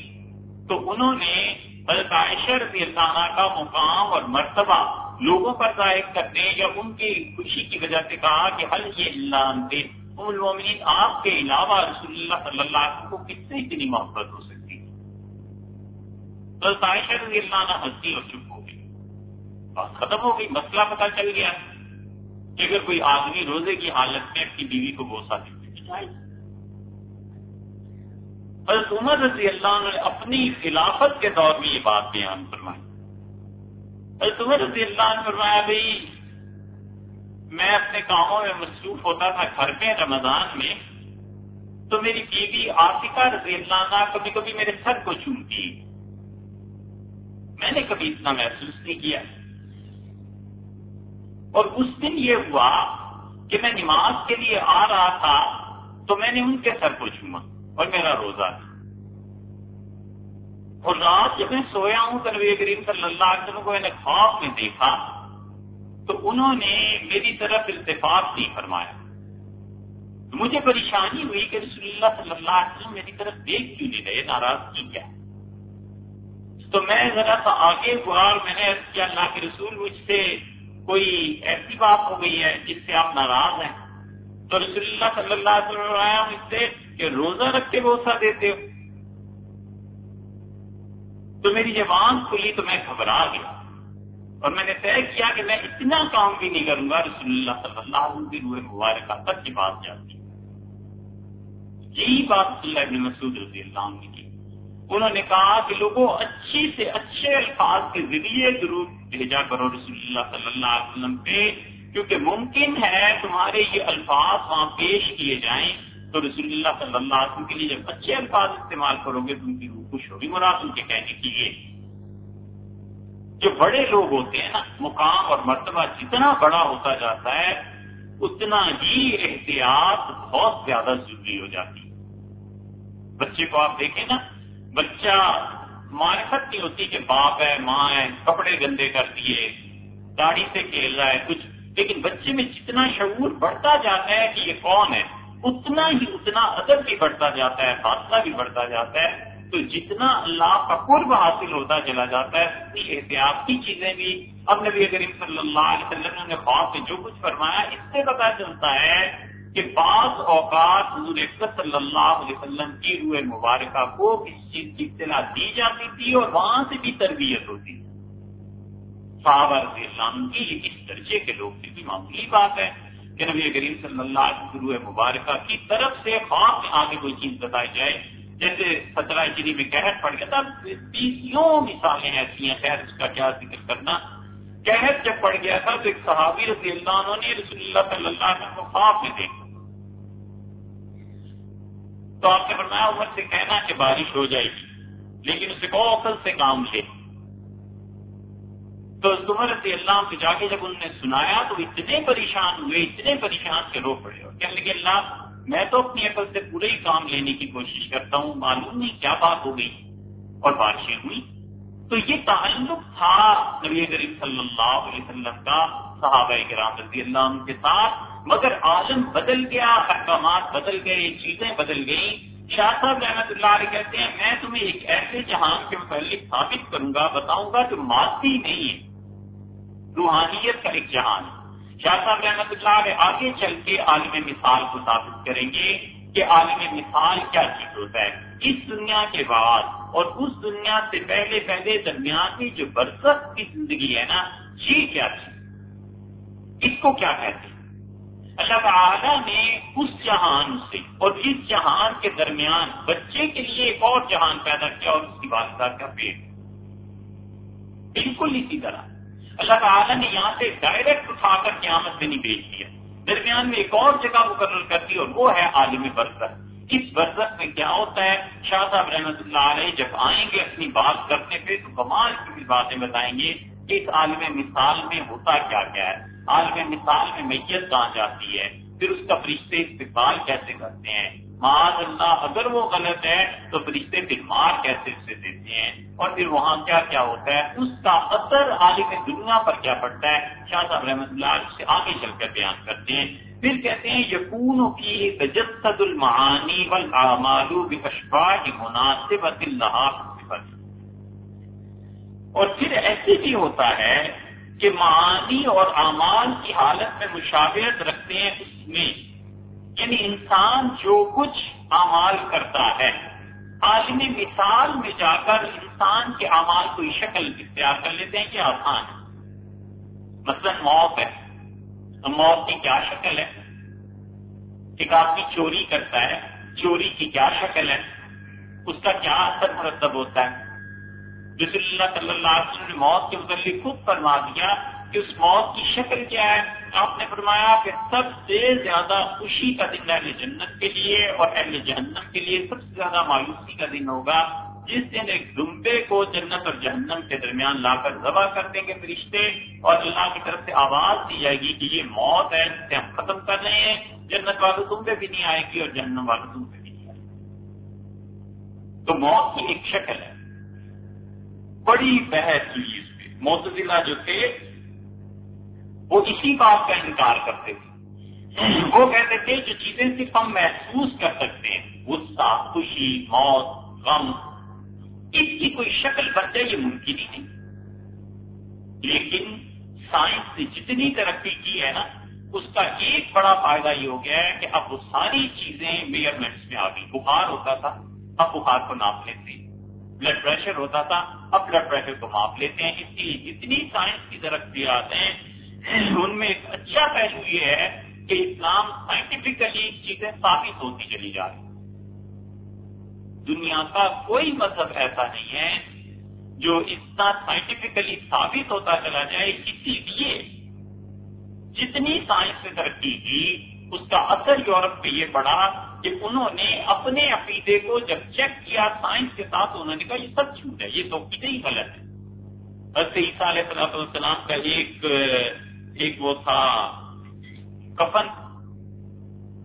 تو انہوں نے حضرت عائشہ رضی اللہ عنہ کا مقام اور مرتبہ لوگوں پر ظاہر کرنے یا ان کی خوشی کی وجہ سے کہا کہ حل یہ اللہ المومنین، آپ کے علاوہ رسول اللہ صلی اللہ علیہ وسلم کو کس سے اتنی محبت ہو سکتی؟ بس عائشہ رضی اللہ عنہ ہنسی اور چپ ہو گئی بات ختم ہو گئی، مسئلہ پتہ چل گیا کہ اگر کوئی آدمی روزے کی حالت میں اپنی بیوی کو گوسا دیتے حضرت عمر رضی اللہ عنہ نے اپنی خلافت کے دور میں یہ بات بیان فرمائی۔ رضی اللہ نے فرمایا، بھائی، میں اپنے کاموں میں مصروف ہوتا تھا گھر میں رمضان میں، تو میری بیوی آصفہ رضی اللہ عنہ کبھی کبھی میرے سر کو چومتی۔ میں نے کبھی اتنا محسوس نہیں کیا۔ اور اس دن یہ ہوا کہ میں نماز کے لیے آ رہا تھا، تو میں نے ان کے سر کو چوما اور میرا روزہ تھا اور رات جب میں سویا ہوں تو نبی کریم صلی اللہ علیہ وسلم کو میں نے خواب میں دیکھا، تو انہوں نے میری طرف التفاق نہیں فرمایا۔ مجھے پریشانی ہوئی کہ رسول اللہ صلی اللہ علیہ وسلم میری طرف دیکھ کیوں نہیں رہے، ناراض کی کیا؟ تو میں ذرا سا آگے ہوا اور میں نے عرض کیا، اللہ کے رسول، مجھ سے کوئی ایسی بات ہو گئی ہے جس سے آپ ناراض ہیں؟ تو رسول اللہ صلی اللہ علیہ وسلم آیا مجھ سے کہ روزہ رکھ کے بوسا دیتے ہو۔ تو میری زبان کھلی تو میں گھبرا گیا اور میں نے طے کیا کہ میں اتنا کام بھی نہیں کروں گا، رسول اللہ صلی اللہ علیہ وسلم مبارکہ تک کی بات جاتی یہی بات اللہ ابن مسعود رضی اللہ عنہ کی۔ انہوں نے کہا کہ لوگوں، اچھی سے اچھے الفاظ کے ذریعے ضرور بھیجا کرو رسول اللہ صلی اللہ علیہ وسلم پہ، کیونکہ ممکن ہے تمہارے یہ الفاظ وہاں پیش کیے جائیں۔ تو رسول اللہ صلی اللہ علیہ وسلم کے لیے جب اچھے الفاظ استعمال کرو گے تو ان کی روح خوش ہوگی۔ مراد ان کے کہنے کی یہ جو بڑے لوگ ہوتے ہیں نا، مقام اور مرتبہ جتنا بڑا ہوتا جاتا ہے، اتنا ہی احتیاط بہت زیادہ ضروری ہو جاتی بچے کو آپ دیکھیں نا، بچہ معرفت نہیں ہوتی کہ باپ ہے، ماں ہے، کپڑے گندے کر دیے، داڑھی سے کھیل رہا ہے، کچھ۔ لیکن بچے میں جتنا شعور بڑھتا جاتا ہے کہ یہ کون ہے اتنا ہی اتنا ادب بھی بڑھتا جاتا ہے حادثہ بھی بڑھتا جاتا ہے۔ تو جتنا اللہ کا قرب حاصل ہوتا چلا جاتا ہے اتنی احتیاطی چیزیں بھی۔ اب نبی کریم صلی اللہ علیہ وسلم نے خواب سے جو کچھ فرمایا، اس سے پتا چلتا ہے کہ بعض اوقات حضور صلی اللہ علیہ وسلم کی روح مبارکہ کو اس چیز کی اطلاع دی جاتی تھی اور وہاں سے بھی تربیت ہوتی تھی۔ صحابہ رضی اللہ عنہ کی اس درجے کے لوگ کی بھی معمولی بات ہے۔ کہ نبی کریم صلی اللہ علیہ وسلم مبارکہ کی طرف سے خواب میں آگے کوئی چیز بتائی جائے، جیسے سترہ جنی میں قحط پڑ گیا تھا بیسوں مثالیں ایسی ہیں، خیر اس کا کیا ذکر کرنا۔ قحط جب پڑ گیا تھا تو ایک صحابی رضی اللہ عنہ نے رسول اللہ صلی اللہ علیہ وسلم کو خواب میں دیکھا۔ تو آپ نے فرمایا، عمر سے کہنا کہ بارش ہو جائے گی، لیکن اسے کو عقل سے کام لے۔ تو عمر رضی اللہ سے جا کے جب انہوں نے سنایا تو اتنے پریشان ہوئے، اتنے پریشان کے رو پڑے اور کہنے لگے، اللہ، میں تو اپنی عقل سے پورے ہی کام لینے کی کوشش کرتا ہوں، معلوم نہیں کیا بات ہو گئی اور بارشیں ہوئی تو یہ تعلق تھا نبی کریم صلی اللہ علیہ وسلم کا، صحابہ کرام رضی اللہ عنہ کے ساتھ۔ مگر عالم بدل گیا، احکامات بدل گئے، چیزیں بدل گئیں۔ شاہ صاحب رحمت اللہ علیہ کہتے ہیں، میں تمہیں ایک ایسے جہان کے متعلق ثابت کروں گا، بتاؤں گا جو مادی نہیں ہے۔ روحانیت کا ایک جہان۔ شاہ صاحب رحمت اللہ علیہ آگے چل کے عالم مثال کو ثابت کریں گے کہ عالم مثال کیا چیز ہوتا ہے۔ اس دنیا کے بعد اور اس دنیا سے پہلے پہلے درمیانی جو برست کی زندگی ہے نا، یہ کیا چیز اس کو کیا کہتے ہیں؟ اللہ تعالیٰ نے اس جہان سے اور اس جہان کے درمیان بچے کے لیے ایک اور جہان پیدا کیا اور اس کی والدہ کا پیٹ بالکل اسی طرح اللہ تعالیٰ نے یہاں سے ڈائریکٹ اٹھا کر قیامت میں نہیں بھیج دیا۔ درمیان میں ایک اور جگہ مقرر کرتی اور وہ ہے عالم برکت اس برکت میں کیا ہوتا ہے؟ شاہ صاحب رحمت اللہ علیہ جب آئیں گے اپنی بات کرنے پہ تو کمال کی بھی باتیں بتائیں گے کہ اس عالم مثال میں ہوتا کیا کیا ہے۔ عالم مثال میں میت کہاں جاتی ہے؟ پھر اس کا فرشتے استقبال کیسے کرتے ہیں؟ معاذ اللہ اگر وہ غلط ہے تو فرشتے پھر مار کیسے اسے دیتے ہیں؟ اور پھر وہاں کیا کیا ہوتا ہے؟ اس کا اثر عالم دنیا پر کیا پڑتا ہے؟ شاہ صاحب رحمۃ اللہ سے آگے چل کر بیان کرتے ہیں۔ پھر کہتے ہیں یقون کی تجسد المعانی والعمال باشباح مناسبت اللہ اور پھر ایسے بھی ہوتا ہے کہ معانی اور اعمال کی حالت میں مشابہت رکھتے ہیں اس میں۔ یعنی انسان جو کچھ اعمال کرتا ہے۔ عالمی مثال میں جا کر انسان کے اعمال کو شکل اختیار کر لیتے ہیں کہ آسان ہے۔ مثلا موت ہے۔ موت کی کیا شکل ہے؟ ایک آدمی چوری کرتا ہے۔ چوری کی کیا شکل ہے؟ اس کا کیا اثر مرتب ہوتا ہے؟ رسول اللہ صلی اللہ علیہ وسلم نے موت کے متعلق خود فرما دیا۔ کہ اس موت کی شکل کیا ہے؟ آپ نے فرمایا کہ سب سے زیادہ خوشی کا دن اہل جنت کے لیے اور اہل جہنم کے لیے سب سے زیادہ مایوسی کا دن ہوگا۔ جس دن ایک دمبے کو جنت اور جہنم کے درمیان لا کر ذبح کر دیں گے فرشتے اور اللہ کی طرف سے آواز دی جائے گی کہ یہ موت ہے جسے ہم ختم کر رہے ہیں۔ جنت والوں دمبے بھی نہیں آئے گی اور جہنم والوں دمبے بھی نہیں آئے گی۔ تو موت کی ایک شکل ہے۔ بڑی بحث ہوئی اس پہ۔ موتزلہ جو تھے وہ اسی بات کا انکار کرتے تھے۔ وہ کہتے تھے جو چیزیں صرف ہم محسوس کر سکتے ہیں، غصہ، خوشی، موت، غم، اس کی کوئی شکل بن جائے یہ ممکن ہی نہیں۔ لیکن سائنس نے جتنی ترقی کی ہے نا، اس کا ایک بڑا فائدہ یہ ہو گیا ہے کہ اب وہ ساری چیزیں میئرمنٹس میں آ گئی بخار ہوتا تھا، اب بخار کو ناپ لیتے ہیں۔ بلڈ پریشر ہوتا تھا، اب بلڈ پریشر کو ماپ لیتے ہیں۔ اس کی جتنی سائنس کی ترقی آتے ہیں ان میں ایک اچھا پہلو یہ ہے کہ اسلام سائنٹیفکلی چیزیں ثابت ہوتی چلی جا رہی دنیا کا کوئی مذہب ایسا نہیں ہے جو اتنا سائنٹیفکلی ثابت ہوتا چلا جائے اسی لیے جتنی سائنس نے ترقی کی، اس کا اثر یورپ پہ یہ پڑا کہ انہوں نے اپنے عقیدے کو جب چیک کیا، سائنس کے ساتھ انہوں نے کہا یہ سب جھوٹ ہے، یہ تو عقیدے ہی غلط ہے بس عیسیٰ علیہ السلام کا ایک ایک وہ تھا کفن۔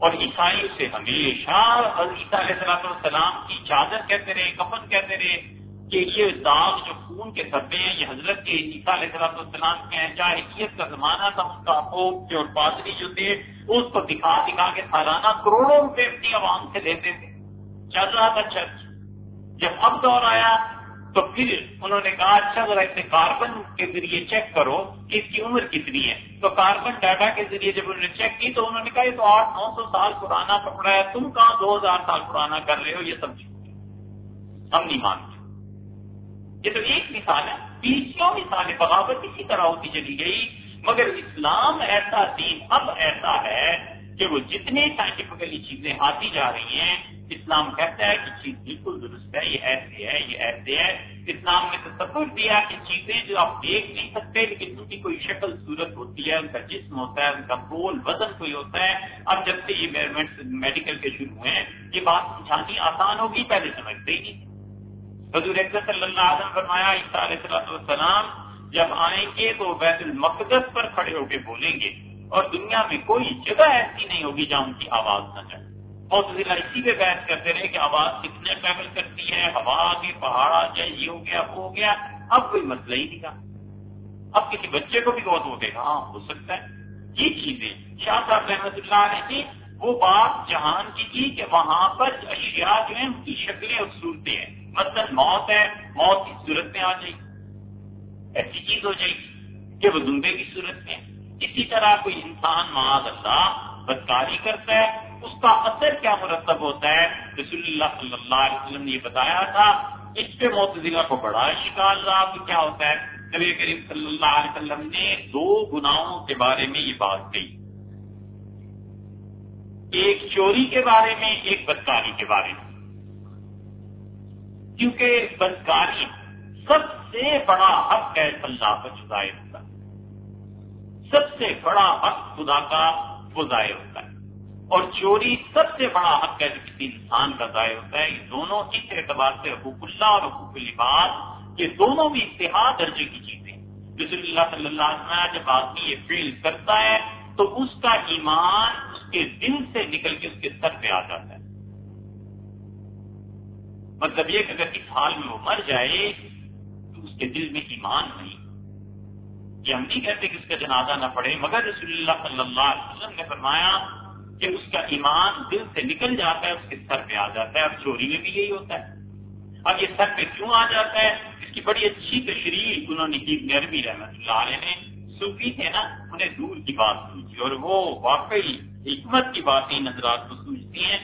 اور عیسائی اسے ہمیشہ علیہ السلام السلام کی چادر کہتے رہے، کفن کہتے رہے کہ یہ داغ جو خون کے دھبے ہیں، یہ حضرت کے عیسیٰ علیہ السلام السلام کے ہیں۔ چاہے کا زمانہ تھا اس کا خوب جو پادری جو تھے، اس کو دکھا دکھا کے سالانہ کروڑوں روپے اپنی عوام سے دیتے تھے۔ چل رہا تھا چرچ۔ جب اب دور آیا تو پھر انہوں نے کہا اچھا ذرا اسے کاربن کے ذریعے چیک کرو کہ اس کی عمر کتنی ہے۔ تو کاربن ڈاٹا کے ذریعے جب انہوں نے چیک کی تو انہوں نے کہا، یہ تو آٹھ، نو سو سال پرانا کپڑا ہے۔ تم کہاں دو ہزار سال پرانا کر رہے ہو؟ یہ سب ہم نہیں مانتے۔ یہ تو ایک مثال ہے۔ بیسوں مثال بغاوت اسی طرح ہوتی چلی گئی۔ مگر اسلام ایسا دین اب ایسا ہے کہ وہ جتنے سائنٹیفکلی چیزیں آتی جا رہی ہیں اسلام کہتا ہے کہ چیز بالکل درست ہے، یہ ایسے ہے، یہ ایسے ہے۔ اسلام نے تصور دیا کہ چیزیں جو آپ دیکھ نہیں سکتے، لیکن ان کی کوئی شکل، صورت ہوتی ہے، ان کا جسم ہوتا ہے، ان کا بول وزن کوئی ہوتا ہے۔ اب جب سے یہ میڈیکل کے شروع ہوئے ہیں، یہ بات سمجھانی آسان ہوگی، پہلے سمجھتے ہی نہیں۔ حضور صلی اللہ علیہ فرمایا علیہ السلام جب آئیں گے تو بیت المقدس پر کھڑے ہو کے بولیں گے، اور دنیا میں کوئی جگہ ایسی نہیں ہوگی جہاں ان کی آواز نہ جائے۔ ضلع اسی پہ بحث کرتے رہے کہ آواز کتنے ٹریول کرتی ہے، ہوا کے پہاڑ جائے یہ ہو گیا، وہ ہو گیا۔ اب کوئی مسئلہ ہی نہیں تھا۔ اب کسی بچے کو بھی بہت ہو گا ہاں ہو سکتا ہے۔ یہ چیزیں شاہ صاحب رحمت اللہ علیہ وہ بات جہان کی تھی کہ وہاں پر اشیاء جو ہیں، ان کی شکلیں اور صورتیں ہیں۔ مطلب موت ہے، موت کی صورت میں آ جائے گی۔ ایسی چیز ہو جائے گی کہ وہ دنبے کی صورت میں اسی طرح کوئی انسان معاذ اللہ بدکاری کرتا ہے اس کا اثر کیا مرتب ہوتا ہے؟ رسول اللہ صلی اللہ علیہ وسلم نے یہ بتایا تھا، اس پہ موتزلہ کو بڑا شکار رہا کہ کیا ہوتا ہے؟ نبی کریم صلی اللہ علیہ وسلم نے دو گناہوں کے بارے میں یہ بات کہی۔ ایک چوری کے بارے میں، ایک بدکاری کے بارے میں۔ کیونکہ بدکاری سب سے بڑا حق ہے اللہ کا ظاہر ہوتا ہے۔ سب سے بڑا حق خدا کا، وہ ظاہر ہوتا ہے۔ اور چوری سب سے بڑا حق ہے جو کسی انسان کا ظاہر ہوتا ہے، یہ دونوں اس اعتبار سے حقوق اللہ اور حقوق العباد یہ دونوں بھی اتحاد درجے کی چیزیں رسول اللہ صلی اللہ علیہ وسلم جب آدمی یہ فیل کرتا ہے تو اس کا ایمان اس کے دل سے نکل کے اس کے سر پہ آ جاتا ہے۔ مطلب یہ کہ اگر اس حال میں وہ مر جائے تو اس کے دل میں ایمان نہیں۔ یہ ہم نہیں کہتے کہ اس کا جنازہ نہ پڑے مگر رسول اللہ صلی اللہ علیہ وسلم نے فرمایا کہ اس کا ایمان دل سے نکل جاتا ہے، اس کے سر پہ آ جاتا ہے اور چوری میں بھی یہی ہوتا ہے۔ اب یہ سر پہ کیوں آ جاتا ہے؟ اس کی بڑی اچھی تشریح انہوں نے کی نرمی رحمت اللہ علیہ نے۔ صوفی تھے نا، انہیں دور کی بات سوچی اور وہ واقعی حکمت کی باتیں نظرات کو سوچتی ہیں۔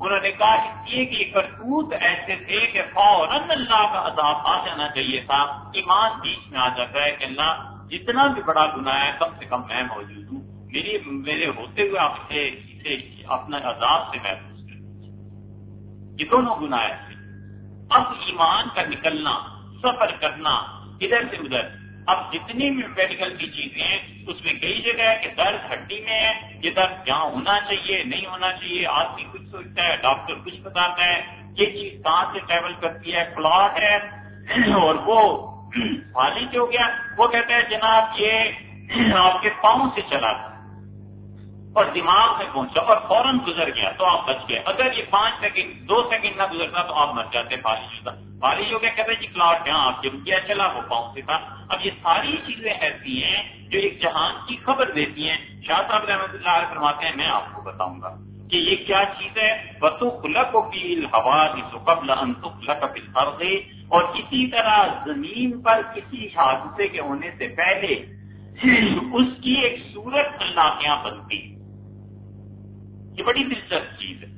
انہوں نے کہا، اس لیے کہ کرتوت ایسے تھے کہ فوراً اللہ کا عذاب آ جانا چاہیے تھا، ایمان بیچ میں آ جاتا ہے کہ اللہ جتنا بھی بڑا گناہ ہے کم سے کم میں موجود ہوں۔ میری میرے ہوتے ہوئے آپ سے اسے اپنا عذاب سے محفوظ کر یہ دونوں گناہ ایسے اب ایمان کا نکلنا، سفر کرنا، ادھر سے ادھر۔ اب جتنی بھی میڈیکل کی چیزیں ہیں، اس میں کئی جگہ ہے کہ درد ہڈی میں ہے۔ یہ درد کہاں ہونا چاہیے، نہیں ہونا چاہیے، آدمی کچھ سوچتا ہے، ڈاکٹر کچھ بتاتا ہے۔ یہ چیز کہاں سے ٹریول کرتی ہے؟ کلاٹ ہے۔ اور وہ فالج ہو گیا؟ وہ کہتا ہے، جناب یہ آپ کے پاؤں سے چلا تھا۔ اور دماغ میں پہنچا اور فوراً گزر گیا تو آپ بچ گئے۔ اگر یہ پانچ سیکنڈ، دو سیکنڈ نہ گزرتا تو آپ مر جاتے فالج ہوتا۔ فالج ہو گیا، کہتے جی کلاٹ یہاں آپ کے۔ رکیا اچھا چلا وہ پاؤں سے تھا۔ اب یہ ساری چیزیں ایسی ہیں جو ایک جہان کی خبر دیتی ہیں۔ شاہ صاحب رحمۃ اللہ علیہ فرماتے ہیں، میں آپ کو بتاؤں گا کہ یہ کیا چیز ہے؟ بسو خلق و پیل ہوا قبل انتخلق اور اسی طرح زمین پر کسی حادثے کے ہونے سے پہلے اس کی ایک صورت اللہ کے یہاں بنتی۔ یہ بڑی دلچسپ چیز ہے۔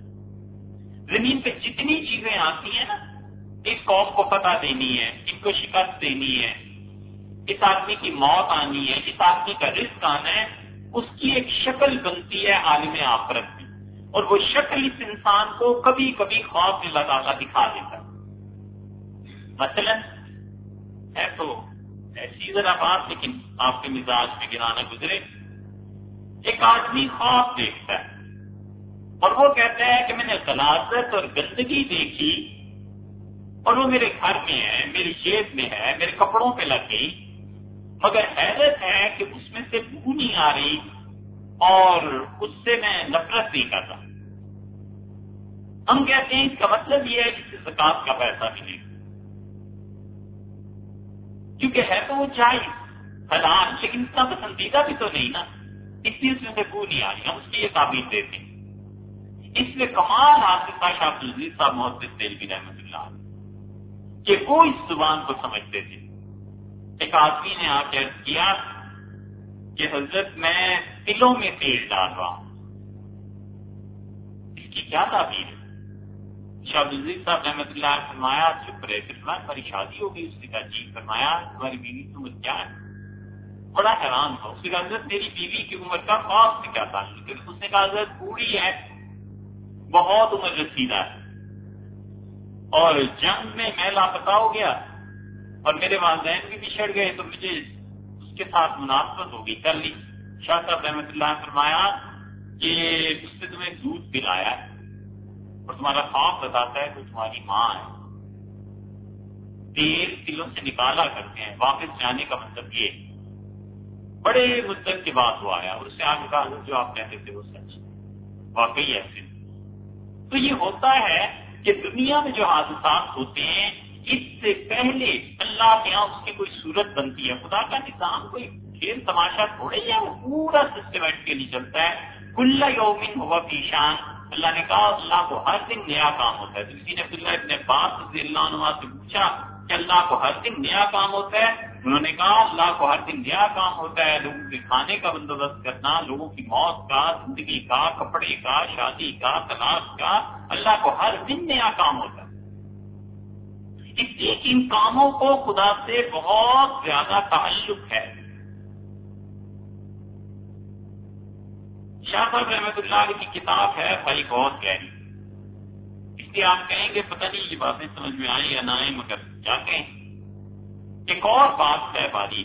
زمین پہ جتنی چیزیں آتی ہیں نا، اس قوم کو پتہ دینی ہے، ان کو شکست دینی ہے۔ اس آدمی کی موت آنی ہے، اس آدمی کا رزق آنا ہے، اس کی ایک شکل بنتی ہے عالم آفرت میں اور وہ شکل اس انسان کو کبھی کبھی خواب میں لگا کر دکھا دیتا مثلا، ہے تو ایسی ذرا بات، لیکن آپ کے مزاج میں گرانا گزرے۔ ایک آدمی خواب دیکھتا ہے۔ اور وہ کہتا ہے کہ میں نے غلازت اور گندگی دیکھی اور وہ میرے گھر میں ہے، میری جیب میں ہے، میرے کپڑوں پہ لگ گئی۔ مگر حیرت ہے کہ اس میں سے بو نہیں آ رہی اور اس سے میں نفرت نہیں کرتا۔ ہم کہتے ہیں اس کا مطلب یہ ہے کہ زکات کا پیسہ ملے گا کیونکہ ہے تو وہ چاہیے حلال، لیکن اتنا پسندیدہ بھی تو نہیں نا۔ اس لیے اس میں سے بو نہیں آ رہی، ہم اس کی یہ تعبیر دیتے ہیں۔ اس لیے کمال حاصل تھا شاہ عزیز صاحب محدود تیل بھی رحمت اللہ کہ وہ اس زبان کو سمجھتے تھے۔ ایک آدمی نے آ کے کیا کہ حضرت میں دلوں میں تیل ڈال رہا ہوں۔ اس کی کیا تعبیر ہے؟ شاہ الزیز صاحب رحمت اللہ فرمایا، چپ رہے، پھر تمہاری شادی ہوگی اس نے کہا جی فرمایا، تمہاری بیوی کی عمر کیا ہے؟ بڑا حیران تھا۔ اس نے کہا، حضرت، میری بیوی کی عمر کا خواب سے کیا تعلق ہے؟ اس نے کہا، حضرت بوڑھی ہے بہت عمر رسیدہ ہے۔ اور جنگ میں میں لاپتا ہو گیا اور میرے والدین بھی بچھڑ گئے تو مجھے اس کے ساتھ مناسبت ہوگی کر لی۔ شاہ صاحب رحمت اللہ نے فرمایا کہ اس نے تمہیں دودھ پلایا ہے اور تمہارا خواب بتاتا ہے کہ تمہاری ماں ہے۔ تیل دلوں سے نکالا کرتے ہیں، واپس جانے کا مطلب یہ بڑے مدت کے بعد وہ آیا اور اس سے آگے کہا جو آپ کہتے تھے وہ سچ واقعی ایسے تو یہ ہوتا ہے کہ دنیا میں جو حادثات ہوتے ہیں، اس سے پہلے اللہ کے یہاں اس کی کوئی صورت بنتی ہے۔ خدا کا نظام کوئی کھیل تماشا تھوڑے یا وہ پورا سسٹمیٹکلی چلتا ہے۔ کل یومن ہوا پیشان اللہ نے کہا، اللہ کو ہر دن نیا کام ہوتا ہے۔ کسی نے عبداللہ ابن بات رضی اللہ عنہ سے پوچھا کہ اللہ کو ہر دن نیا کام ہوتا ہے؟ انہوں نے کہا، اللہ کو ہر دن نیا کام ہوتا ہے، لوگوں کے کھانے کا بندوبست کرنا، لوگوں کی موت کا، زندگی کا، کپڑے کا، شادی کا تلاش کا، اللہ کو ہر دن نیا کام ہوتا ہے۔ اس لیے ان کاموں کو خدا سے بہت زیادہ تعلق ہے۔ شاہ صاحب رحمت اللہ کی کتاب ہے، بھائی بہت گہری۔ اس لیے آپ کہیں گے، پتہ نہیں یہ باتیں سمجھ میں آئیں یا نہ آئیں، مگر کیا کہیں؟ ایک اور بات ہے باری۔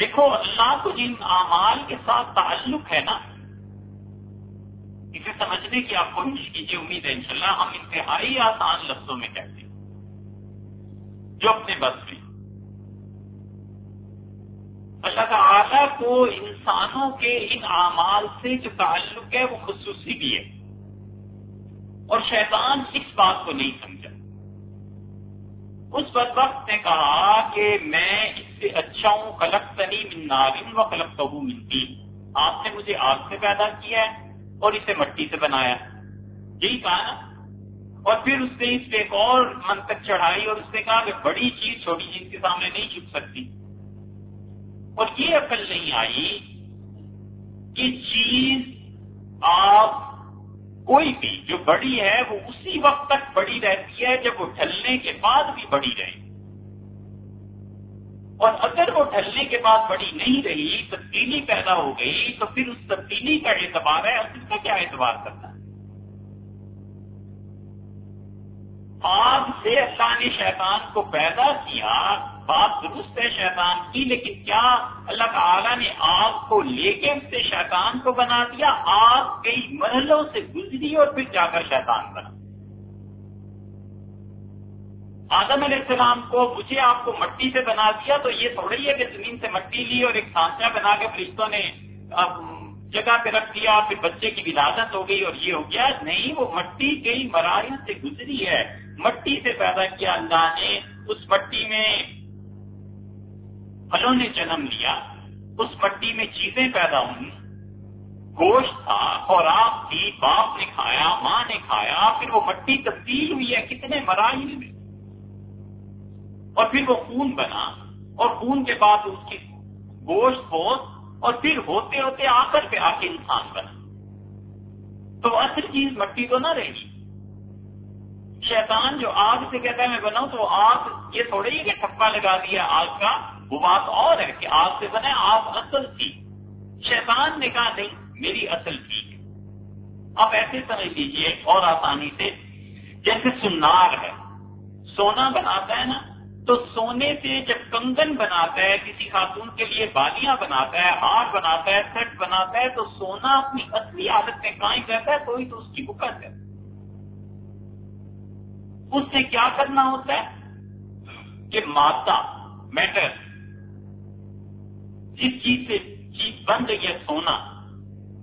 دیکھو، اللہ کو جن اعمال کے ساتھ تعلق ہے نا، اسے سمجھنے کی آپ کوشش کیجیے امید ہے انشاءاللہ ہم انتہائی آسان لفظوں میں کہتے ہیں۔ جو اپنے بس میں۔ اللہ تعالیٰ کو انسانوں کے ان اعمال سے جو تعلق ہے وہ خصوصی بھی ہے۔ اور شیطان اس بات کو نہیں سمجھا اس وقت نے کہا کہ میں اس سے اچھا ہوں خلق تنی من نارن و خلق تو ملتی آپ نے مجھے آگ سے پیدا کیا ہے اور اسے مٹی سے بنایا یہی کہا نا۔ اور پھر اس نے اس پہ ایک اور منتق چڑھائی اور اس نے کہا کہ بڑی چیز چھوٹی چیز کے سامنے نہیں چھپ سکتی۔ اور یہ عقل نہیں آئی کہ چیز آپ کوئی بھی جو بڑی ہے وہ اسی وقت تک بڑی رہتی ہے جب وہ ڈھلنے کے بعد بھی بڑی رہے۔ اور اگر وہ ڈھلنے کے بعد بڑی نہیں رہی، تبدیلی پیدا ہو گئی، تو پھر اس تبدیلی کا اعتبار ہے، اس کا کیا اعتبار کرنا ہے؟ آگ سے اللہ نے شیطان کو پیدا کیا بات درست ہے شیطان کی، لیکن کیا اللہ تعالیٰ نے آگ کو لے کے اس سے شیطان کو بنا دیا؟ آگ کئی محلوں سے گزری اور پھر جا کر شیطان بنا۔ آدم علیہ السلام کو مجھے آپ کو مٹی سے بنا دیا، تو یہ تھوڑا ہی ہے کہ زمین سے مٹی لی اور ایک سانچہ بنا کے فرشتوں نے جگہ پہ رکھ دیا، پھر بچے کی ولادت ہو گئی اور یہ ہو گیا۔ نہیں، وہ مٹی کئی مراحل سے گزری ہے۔ مٹی سے پیدا کیا اللہ نے، اس مٹی میں پھلوں نے جنم لیا، اس مٹی میں چیزیں پیدا ہوئی گوشت تھا، خوراک تھی، باپ نے کھایا، ماں نے کھایا، پھر وہ مٹی تبدیل ہوئی ہے، کتنے مراحل میں۔ اور پھر وہ خون بنا، اور خون کے بعد اس کی گوشت ہو، اور پھر ہوتے ہوتے آ کر پہ آ کے انسان بنا۔ تو اصل چیز مٹی تو نہ رہی۔ شیطان جو آگ سے کہتا ہے، میں بناؤں تو آگ یہ تھوڑی ہی کہ ٹھپا لگا دیا آگ کا۔ وہ بات اور ہے کہ آپ سے بنے آپ اصل تھی شیطان نے کہا، نہیں، میری اصل تھی آپ ایسے سمجھ لیجیے اور آسانی سے۔ جیسے سنار ہے، سونا بناتا ہے نا، تو سونے سے جب کنگن بناتا ہے، کسی خاتون کے لیے بالیاں بناتا ہے، ہار بناتا ہے، سیٹ بناتا ہے، تو سونا اپنی اصلی عادت میں قائم رہتا ہے تو ہی تو اس کی بکت ہے۔ اس سے کیا کرنا ہوتا ہے؟ کہ مادہ، میٹر جی جی جس چیز سے چیز جی بن رہی ہے سونا،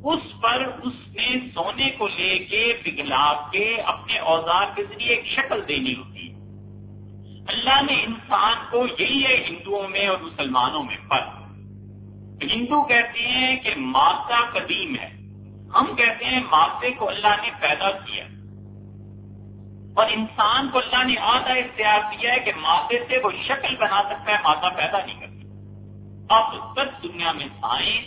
اس پر اس نے سونے کو لے کے پگھلا کے اپنے اوزار کے ذریعے ایک شکل دینی ہوتی۔ ہے اللہ نے انسان کو یہی ہے ہندوؤں میں اور مسلمانوں میں فرق۔ ہندو کہتے ہیں کہ مادہ قدیم ہے۔ ہم کہتے ہیں مادے کو اللہ نے پیدا کیا۔ اور انسان کو اللہ نے آدھا اختیار دیا ہے کہ مادے سے وہ شکل بنا سکتا ہے، مادہ پیدا نہیں کرتا اب تک دنیا میں سائنس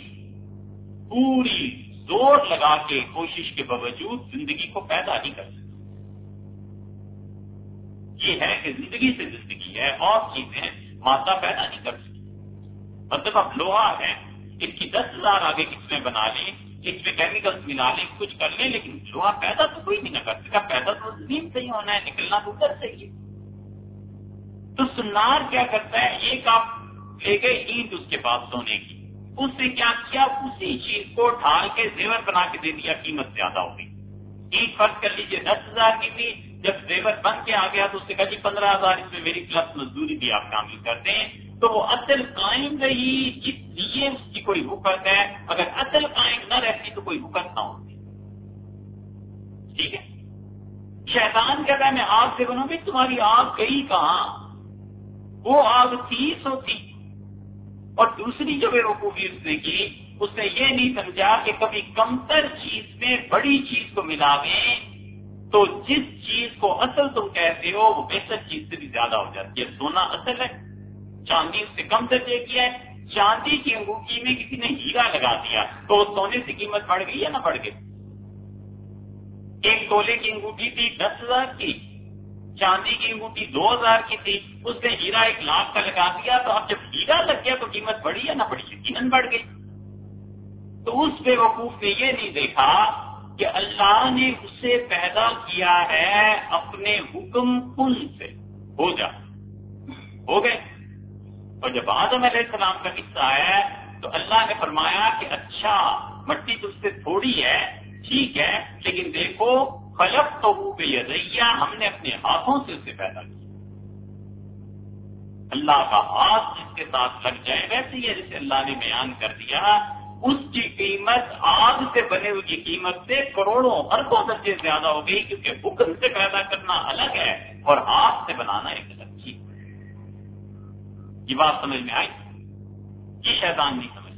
پوری زور لگا کے کوشش کے باوجود زندگی کو پیدا نہیں کر سکتی یہ ہے کہ زندگی سے زندگی ہے اور چیزیں مادہ پیدا نہیں کر سکتی مطلب اب لوہا ہے اس کی دس ہزار آگے کس میں بنا لیں، اس میں کیمیکلس ملا لیں، کچھ کر لیں، لیکن لوہا پیدا تو کوئی نہیں نہ کر سکتا۔ پیدا تو زمین سے ہی ہونا ہے، نکلنا تو ادھر سے ہی تو سنار کیا کرتا ہے؟ ایک آپ لے گئے اینٹ اس کے پاس سونے کی۔ اس نے کیا کیا؟ اسی چیز کو ڈھال کے زیور بنا کے دے دیا، قیمت زیادہ ہوگی اینٹ فرض کر لیجیے دس ہزار کی تھی۔ جب زیور بن کے آ گیا تو اس نے کہا جی پندرہ ہزار اس میں میری پلس مزدوری بھی آپ شامل کرتے ہیں تو وہ اصل قائم رہی، اس لیے اس کی کوئی حکت ہے۔ اگر اصل قائم نہ رہتی تو کوئی حکت نہ ہوتی۔ ٹھیک ہے؟ شیطان کہتا ہے، میں آگ سے بنوں گی، تمہاری آگ گئی کہاں؟ وہ آگ تھی سو تھی اور دوسری جو بے وقوفی اس نے کی اس نے یہ نہیں سمجھا کہ کبھی کمتر چیز میں، بڑی چیز کو ملاویں تو جس چیز کو اصل تم کہتے ہو، وہ بہتر چیز سے بھی زیادہ ہو جاتی ہے۔ سونا اصل ہے۔ چاندی اس سے کم درجے کیا ہے۔ چاندی کی انگوٹھی میں کسی نے ہیرا لگا دیا۔ تو سونے سے قیمت بڑھ گئی یا نہ بڑھ گئی؟ ایک تولے کی انگوٹھی تھی دس ہزار کی۔ چاندی کی انگوٹھی دو ہزار کی تھی، اس نے ہیرا ایک لاکھ کا لگا دیا، تو اب جب ہیرا لگ گیا تو قیمت بڑھی یا نہ بڑھی؟ یقیناً بڑھ گئی۔ تو اس بے وقوف نے یہ نہیں دیکھا کہ اللہ نے اسے پیدا کیا ہے اپنے حکم کن سے۔ ہو جا۔ ہو گئے۔ اور جب آدم علیہ السلام کا قصہ ہے، تو اللہ نے فرمایا کہ اچھا مٹی تو اس سے تھوڑی ہے، ٹھیک ہے، لیکن دیکھو فلک تو ہم نے اپنے ہاتھوں سے اسے پیدا کیا۔ اللہ کا ہاتھ جس کے ساتھ لگ جائے، ویسے ہی جسے اللہ نے بیان کر دیا۔ اس کی قیمت آگ سے بنے ہوئی کی قیمت سے کروڑوں اربوں درجے زیادہ ہو گئی، کیونکہ حکم سے پیدا کرنا الگ ہے اور ہاتھ سے بنانا ایک الگ چیز۔ یہ بات سمجھ میں آئی؟ یہ شیطان نہیں سمجھ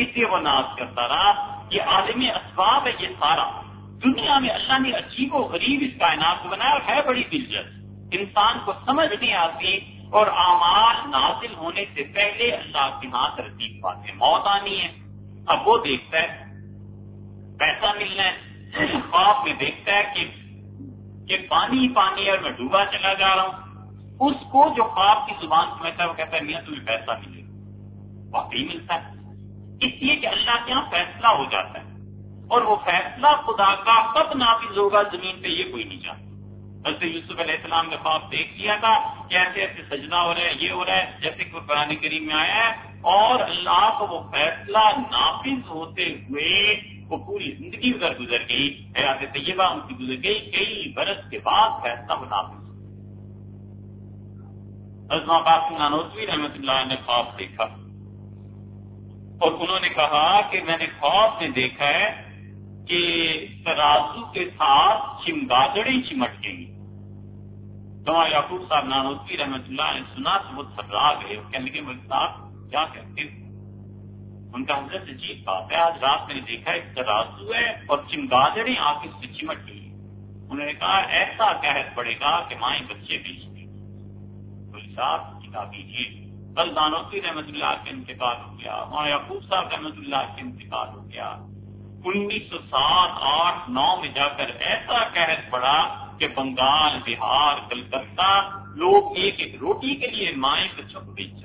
اس لیے وہ ناز کرتا رہا یہ عالمی اسباب ہے یہ سارا۔ دنیا میں اللہ نے عجیب و غریب اس کائنات کو بنایا اور ہے بڑی دلچسپ۔ انسان کو سمجھ نہیں آتی اور اعمال نازل ہونے سے پہلے اللہ کے ہاں ترتیب پاتے موت آنی ہے۔ اب وہ دیکھتا ہے۔ پیسہ ملنا ہے۔ خواب میں دیکھتا ہے کہ کہ پانی پانی اور میں ڈوبا چلا جا رہا ہوں۔ اس کو جو خواب کی زبان سمجھتا ہے، وہ کہتا ہے، میاں، تمہیں پیسہ ملے گا۔ واقعی ملتا ہے۔ اس لیے کہ اللہ کے یہاں فیصلہ ہو جاتا ہے۔ اور وہ فیصلہ خدا کا کب نافذ ہوگا، زمین پہ یہ کوئی نہیں جانتا حضرت یوسف علیہ السلام نے خواب دیکھ لیا تھا کہ ایسے ایسے سجنا ہو رہا ہے یہ ہو رہا ہے، جیسے کہ قرآن کریم میں آیا ہے۔ اور اللہ کو وہ فیصلہ نافذ ہوتے ہوئے وہ پوری زندگی ادھر گزر گئی، حیات طیبہ ان کی گزر گئی، کئی برس کے بعد فیصلہ وہ نافذ حضرت نانوتوی رحمت اللہ نے خواب دیکھا۔ اور انہوں نے کہا کہ میں نے خواب میں دیکھا ہے کہ ترازو کے ساتھ چمگادڑی چمٹ گئی۔ تو یعقوب صاحب نانوتی رحمت اللہ نے سنا تو وہ تھرا گئے۔ کہنے لگے مجھے صاحب، کیا کہتے ان کا حضرت عجیب بات ہے۔ آج رات میں نے دیکھا ایک ترازو ہے اور چمگادڑی آ کے اس سے چمٹ گئی۔ انہوں نے کہا، ایسا قحط پڑے گا کہ مائیں بچے بیچ دیں۔ بولے صاحب کتاب کیجیے کل دانوتی رحمت اللہ کے انتقال ہو گیا۔ وہاں یعقوب صاحب رحمت اللہ کے انتقال ہو گیا۔ انیس سو سات آٹھ نو میں جا کر ایسا قحط پڑا کہ بنگال، بہار، کلکتہ لوگ ایک ایک روٹی کے لیے مائیں کو چھپ بیچ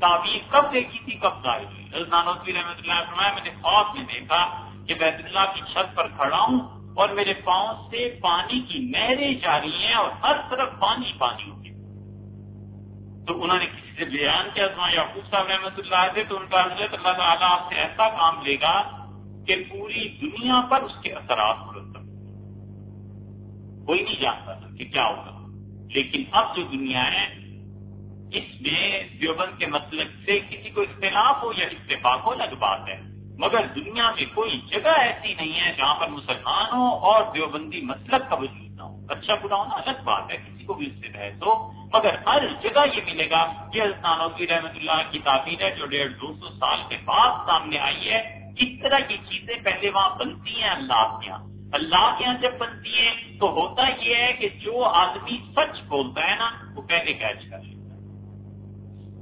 تعبیر کب دیکھی تھی کب ظاہر ہوئی؟ نانوی رحمۃ اللہ فرمایا، میں نے خواب میں دیکھا کہ بیت اللہ کی چھت پر کھڑا ہوں اور میرے پاؤں سے پانی کی نہریں جا رہی ہیں اور ہر طرف پانی پانی ہوگی تو انہوں نے کسی سے بیان کیا یعقوب صاحب رحمۃ اللہ سے تو ان کا حضرت اللہ تعالیٰ آپ سے ایسا کام لے گا کہ پوری دنیا پر اس کے اثرات مرتب کوئی نہیں جانتا تھا کہ کیا ہوگا۔ لیکن اب جو دنیا ہے، اس میں دیوبند کے مسلک سے کسی کو اختلاف ہو یا اتفاق ہو، الگ بات ہے۔ مگر دنیا میں کوئی جگہ ایسی نہیں ہے جہاں پر مسلمان ہو اور دیوبندی مسلک کا وجود نہ ہو۔ اچھا برا ہونا الگ بات ہے، کسی کو بھی اس سے بحث ہو۔ مگر ہر جگہ یہ ملے گا۔ یہ حسنانوی رحمت اللہ کی تعبیر ہے جو ڈیڑھ دو سو سال کے بعد سامنے آئی ہے۔ اس طرح کی چیزیں پہلے وہاں بنتی ہیں اللہ کے یہاں اللہ کے یہاں جب بنتی ہیں تو ہوتا یہ ہے کہ جو آدمی سچ بولتا ہے نا، وہ پہلے کیچ کر لیتا ہے۔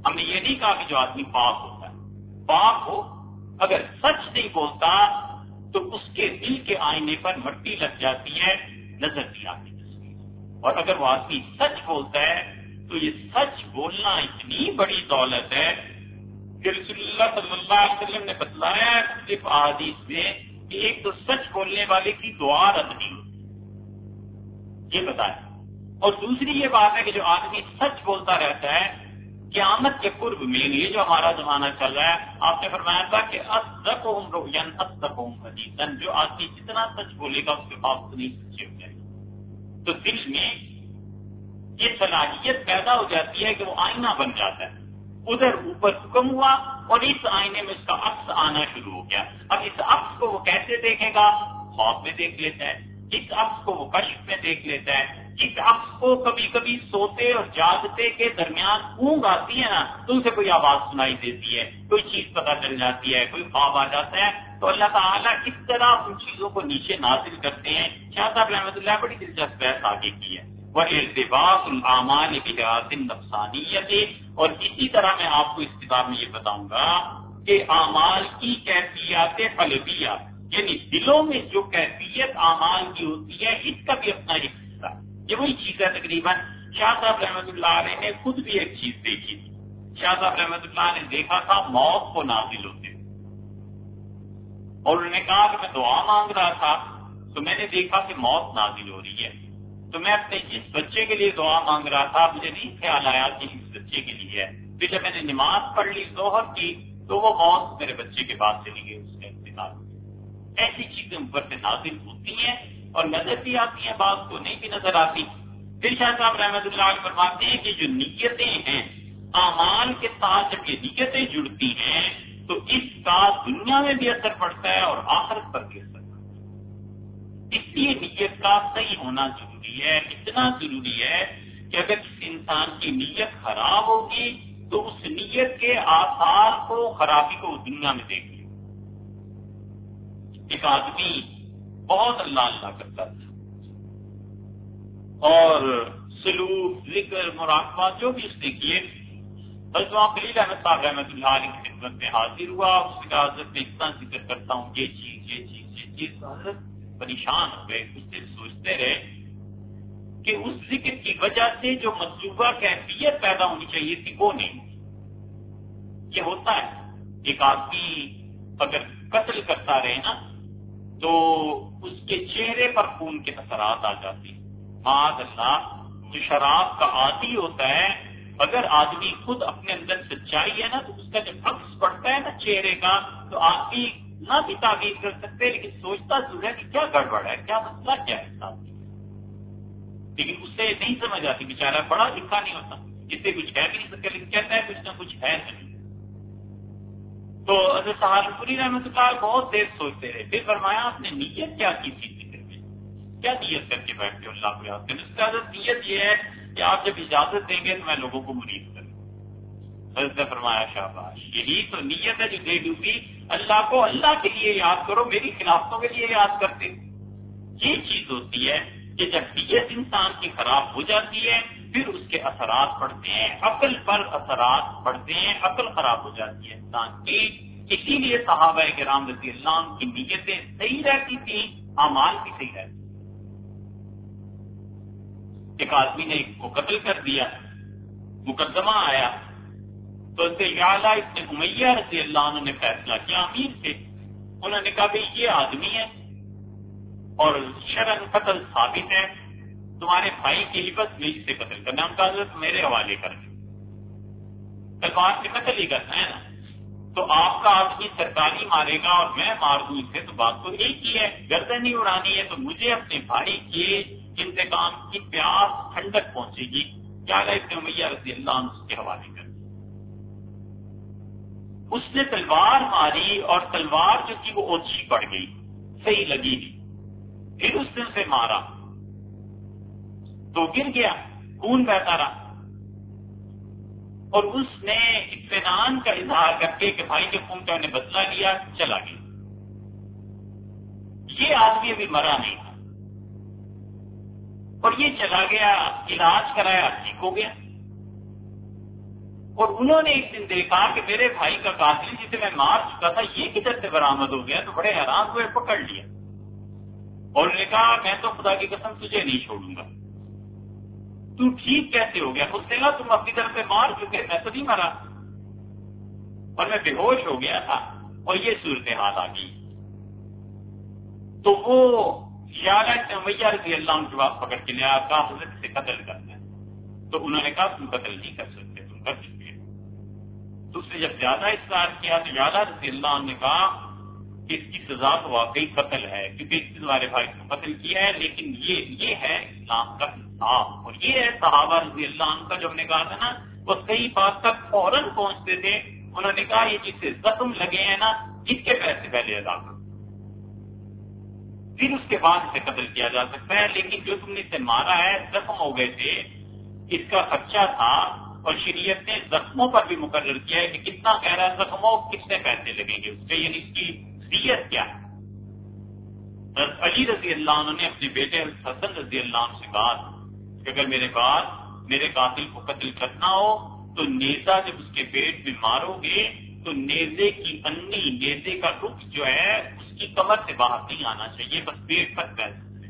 ہم نے یہ نہیں کہا کہ جو آدمی پاک ہوتا ہے۔ پاک ہو، اگر سچ نہیں بولتا تو اس کے دل کے آئینے پر مٹی لگ جاتی ہے، نظر نہیں آتی۔ اور اگر وہ آدمی سچ بولتا ہے تو یہ سچ بولنا اتنی بڑی دولت ہے کہ رسول اللہ صلی اللہ علیہ وسلم نے بتلایا صرف احادیث میں کہ ایک تو سچ بولنے والے کی دعا رد نہیں ہوتی۔ یہ بتایا اور دوسری یہ بات ہے کہ جو آدمی سچ بولتا رہتا ہے، قیامت کے قرب میں یہ جو ہمارا زمانہ چل رہا ہے، آپ نے فرمایا تھا کہ جو آدمی جتنا سچ بولے گا، اس کے پاس اتنی سچے ہو جائے تو دل میں یہ صلاحیت پیدا ہو جاتی ہے کہ وہ آئینہ بن جاتا ہے۔ ادھر اوپر حکم ہوا اور اس آئینے میں اس کا عکس آنا شروع ہو گیا۔ اب اس عکس کو وہ کیسے دیکھے گا؟ خواب میں دیکھ لیتا ہے۔ اس عکس کو وہ کشف میں دیکھ لیتا ہے۔ جس عکس کو کبھی کبھی سوتے اور جاگتے کے درمیان اونگ آتی ہے نا، تو اسے کوئی آواز سنائی دیتی ہے، کوئی چیز پتہ چل جاتی ہے، کوئی خواب آ جاتا ہے۔ تو اللہ تعالیٰ اس طرح ان چیزوں کو نیچے نازل کرتے ہیں۔ شاہ صاحب رحمۃ اللہ بڑی دلچسپ بحث آگے کی ہے۔ وہ التباس العمان نفسانیت اور اسی طرح میں آپ کو اس کتاب میں یہ بتاؤں گا کہ اعمال کی کیفیات قلبیہ یعنی دلوں میں جو کیفیت اعمال کی ہوتی ہے، اس کا بھی اپنا ایک حصہ۔ یہ وہی چیز ہے تقریباً۔ شاہ صاحب رحمۃ اللہ علیہ نے خود بھی ایک چیز دیکھی۔ تھی شاہ صاحب رحمۃ اللہ نے دیکھا تھا، موت کو نازل ہوتے اور انہوں نے کہا کہ میں دعا مانگ رہا تھا، تو میں نے دیکھا کہ موت نازل ہو رہی ہے۔ تو میں اپنے جس بچے کے لیے دعا مانگ رہا تھا مجھے نہیں خیال آیا کہ اس بچے کے لیے ہے۔ پھر جب میں نے نماز پڑھ لی، ظہر کی، تو وہ موت میرے بچے کے بعد چلی گئی، اس کا انتقال ایسی چیزیں اوپر سے نازل ہوتی ہیں اور نظر بھی آتی ہیں بعض کو نہیں بھی نظر آتی۔ پھر شاہ صاحب رحمۃ اللہ علیہ فرماتے ہیں کہ جو نیتیں ہیں، اعمال کے ساتھ جب یہ نیتیں جڑتی ہیں، تو اس کا دنیا میں بھی اثر پڑتا ہے اور آخرت پر بھی اثر اس لیے نیت کا صحیح ہونا ضروری ہے، اتنا ضروری ہے کہ اگر کسی انسان کی نیت خراب ہوگی تو اس نیت کے آثار کو، خرابی کو دنیا میں دیکھ لیں ایک آدمی بہت اللہ اللہ کرتا تھا۔ اور سلوک، ذکر، مراقبہ جو بھی اس نے کیے بس وہاں خلیل احمد صاحب رحمۃ اللہ علیہ کی خدمت میں حاضر ہوا۔ اس کی حضرت میں اتنا ذکر کرتا ہوں، یہ چیز یہ چیز یہ چیز۔ حضرت پریشان ہو گئے اس سوچتے رہے کہ اس ذکر کی وجہ سے جو مطلوبہ کیفیت پیدا ہونی چاہیے تھی، وہ نہیں یہ ہوتا ہے۔ ایک آدمی اگر قتل کرتا رہے نا، تو اس کے چہرے پر خون کے اثرات آ جاتی معاذ اللہ جو شراب کا عادی ہوتا ہے، اگر آدمی خود اپنے اندر سچائی ہے نا، تو اس کا جب عکس پڑتا ہے نا چہرے کا، تو آدمی نہ بھی تعبیر کر سکتے، لیکن سوچتا ضرور ہے کہ کیا گڑبڑ ہے، کیا مسئلہ، کیا ہے۔ صاحب لیکن اس سے نہیں سمجھ آتی، بیچارہ بڑا لکھا نہیں ہوتا، جس سے کچھ کہہ بھی نہیں سکتے لیکن کہتا ہے کچھ نہ کچھ ہے۔ نہیں تو حضرت سہارنپوری رحمۃ اللہ بہت دیر سوچتے رہے، پھر فرمایا، آپ نے نیت کیا کی تھی ذکر میں؟ کیا نیت کر کے بیٹھتے ہو؟ اللہ کو یاد کریں اس کا حضرت نیت یہ ہے کہ آپ جب اجازت دیں گے تو میں لوگوں کو مرید کروں۔ حضرت نے فرمایا، شاباش، یہی تو نیت ہے جو دے ڈوبی اللہ کو اللہ کے لیے یاد کرو، میری خلافتوں کے لیے یاد کرتے۔ یہ چیز ہوتی ہے کہ جب نیت انسان کی خراب ہو جاتی ہے، پھر اس کے اثرات پڑتے ہیں، عقل پر اثرات پڑتے ہیں، عقل خراب ہو جاتی ہے۔ انسان کی اسی لیے صحابہ کے رام رضی اللہ کی نیتیں صحیح رہتی تھی امال بھی صحیح رہتی ایک آدمی نے ایک کو قتل کر دیا، مقدمہ آیا۔ تو اس سے امیہ رضی اللہ عنہ نے فیصلہ کیا، امیر سے انہوں نے کہا بھائی یہ آدمی ہے اور شرن قتل ثابت ہے، تمہارے بھائی کی ہبت میں سے قتل کرنا ہم کہا میرے حوالے کر تلوار سے قتل ہی کرنا ہے نا۔ تو آپ کا آدمی سرکاری مارے گا اور میں مار دوں اسے، تو بات تو ایک ہی ہے۔ گردن نہیں اڑانی ہے تو مجھے اپنے بھائی کے انتقام کی پیاس ٹھنڈک پہنچے گی۔ کیا اتنے میاں رضی اللہ عنہ اس کے حوالے کر اس نے تلوار ماری اور تلوار جو تھی وہ اوچھی پڑ گئی، صحیح لگی نہیں۔ پھر اس نے اسے مارا۔ تو گر گیا، خون بہتا رہا۔ اور اس نے اطمینان کا اظہار کر کے کہ بھائی کے خون کا انہیں بدلا لیا، چلا گیا۔ یہ آدمی ابھی مرا نہیں تھا۔ اور یہ چلا گیا، علاج کرایا، ٹھیک ہو گیا۔ اور انہوں نے ایک دن دیکھا کہ میرے بھائی کا قاتل جسے میں مار چکا تھا، یہ کدھر سے برامد ہو گیا؟ تو بڑے حیران ہوئے، پکڑ لیا۔ اور انہوں نے کہا، میں تو خدا کی قسم تجھے نہیں چھوڑوں گا۔ تو ٹھیک کیسے ہو گیا؟ خود سے نا تم اپنی طرف سے مار چکے، میں تو نہیں مرا۔ اور میں بے ہوش ہو گیا تھا اور یہ صورت حال آ گئی۔ تو وہ میاں رضی اللہ کے پکڑ کے لیا کہا، حضرت سے قتل کرنا ہے۔ تو انہوں نے کہا، تم قتل نہیں کر سکتے، تم کر چکے تو اس نے جب زیادہ اصرار کیا تو زیادہ رضی اللہ عنہ نے کہا کہ اس کی سزا تو واقعی قتل ہے، کیونکہ اس نے تمہارے بھائی کو قتل کیا ہے، لیکن یہ یہ ہے اسلام کا انصاف۔ اور یہ ہے صحابہ رضی اللہ عنہ کا جو ہم نے کہا تھا نا، وہ صحیح بات تک فوراً پہنچتے تھے۔ انہوں نے کہا یہ جس زخم لگے ہیں نا اس کے پیسے پہلے ادا کرو۔ پھر اس کے بعد اسے قتل کیا جا سکتا ہے، لیکن جو تم نے اسے مارا ہے، زخم ہو گئے تھے۔ اس کا خرچہ تھا اور شریعت نے زخموں پر بھی مقرر کیا ہے کہ کتنا کہہ رہا ہے زخموں کتنے پیسے لگیں گے۔ اس سے یعنی اس کی سیت کیا ہے؟ علی رضی اللہ عنہ نے اپنے بیٹے حسن رضی اللہ عنہ سے کہا کہ اگر میرے بعد میرے قاتل کو قتل کرنا ہو، تو نیزا جب اس کے پیٹ میں مارو گے، تو نیزے کی انی، نیزے کا رخ جو ہے، اس کی کمر سے باہر نہیں آنا چاہیے، بس پیٹ پر پیسے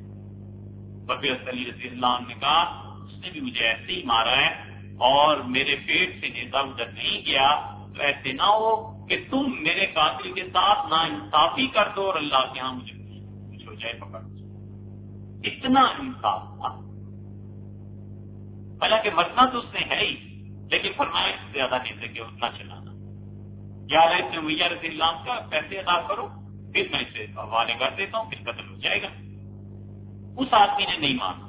ببی علی رضی اللہ عنہ نے کہا، اس نے بھی مجھے ایسے ہی مارا ہے اور میرے پیٹ سے نیتا ادھر نہیں گیا، تو ایسے نہ ہو کہ تم میرے قاتل کے ساتھ نا انصافی کر دو اور اللہ کے یہاں مجھے کچھ ہو جائے پکڑ اتنا انصاف تھا۔ حالانکہ مرنا تو اس نے ہے ہی، لیکن فرمایا سے زیادہ نہیں سکے اتنا چلانا۔ گیارہ اتنے میاں رضی اللہ کا پیسے ادا کرو، پھر میں اسے حوالے کر دیتا ہوں، پھر قتل ہو جائے گا۔ اس آدمی نے نہیں مانا۔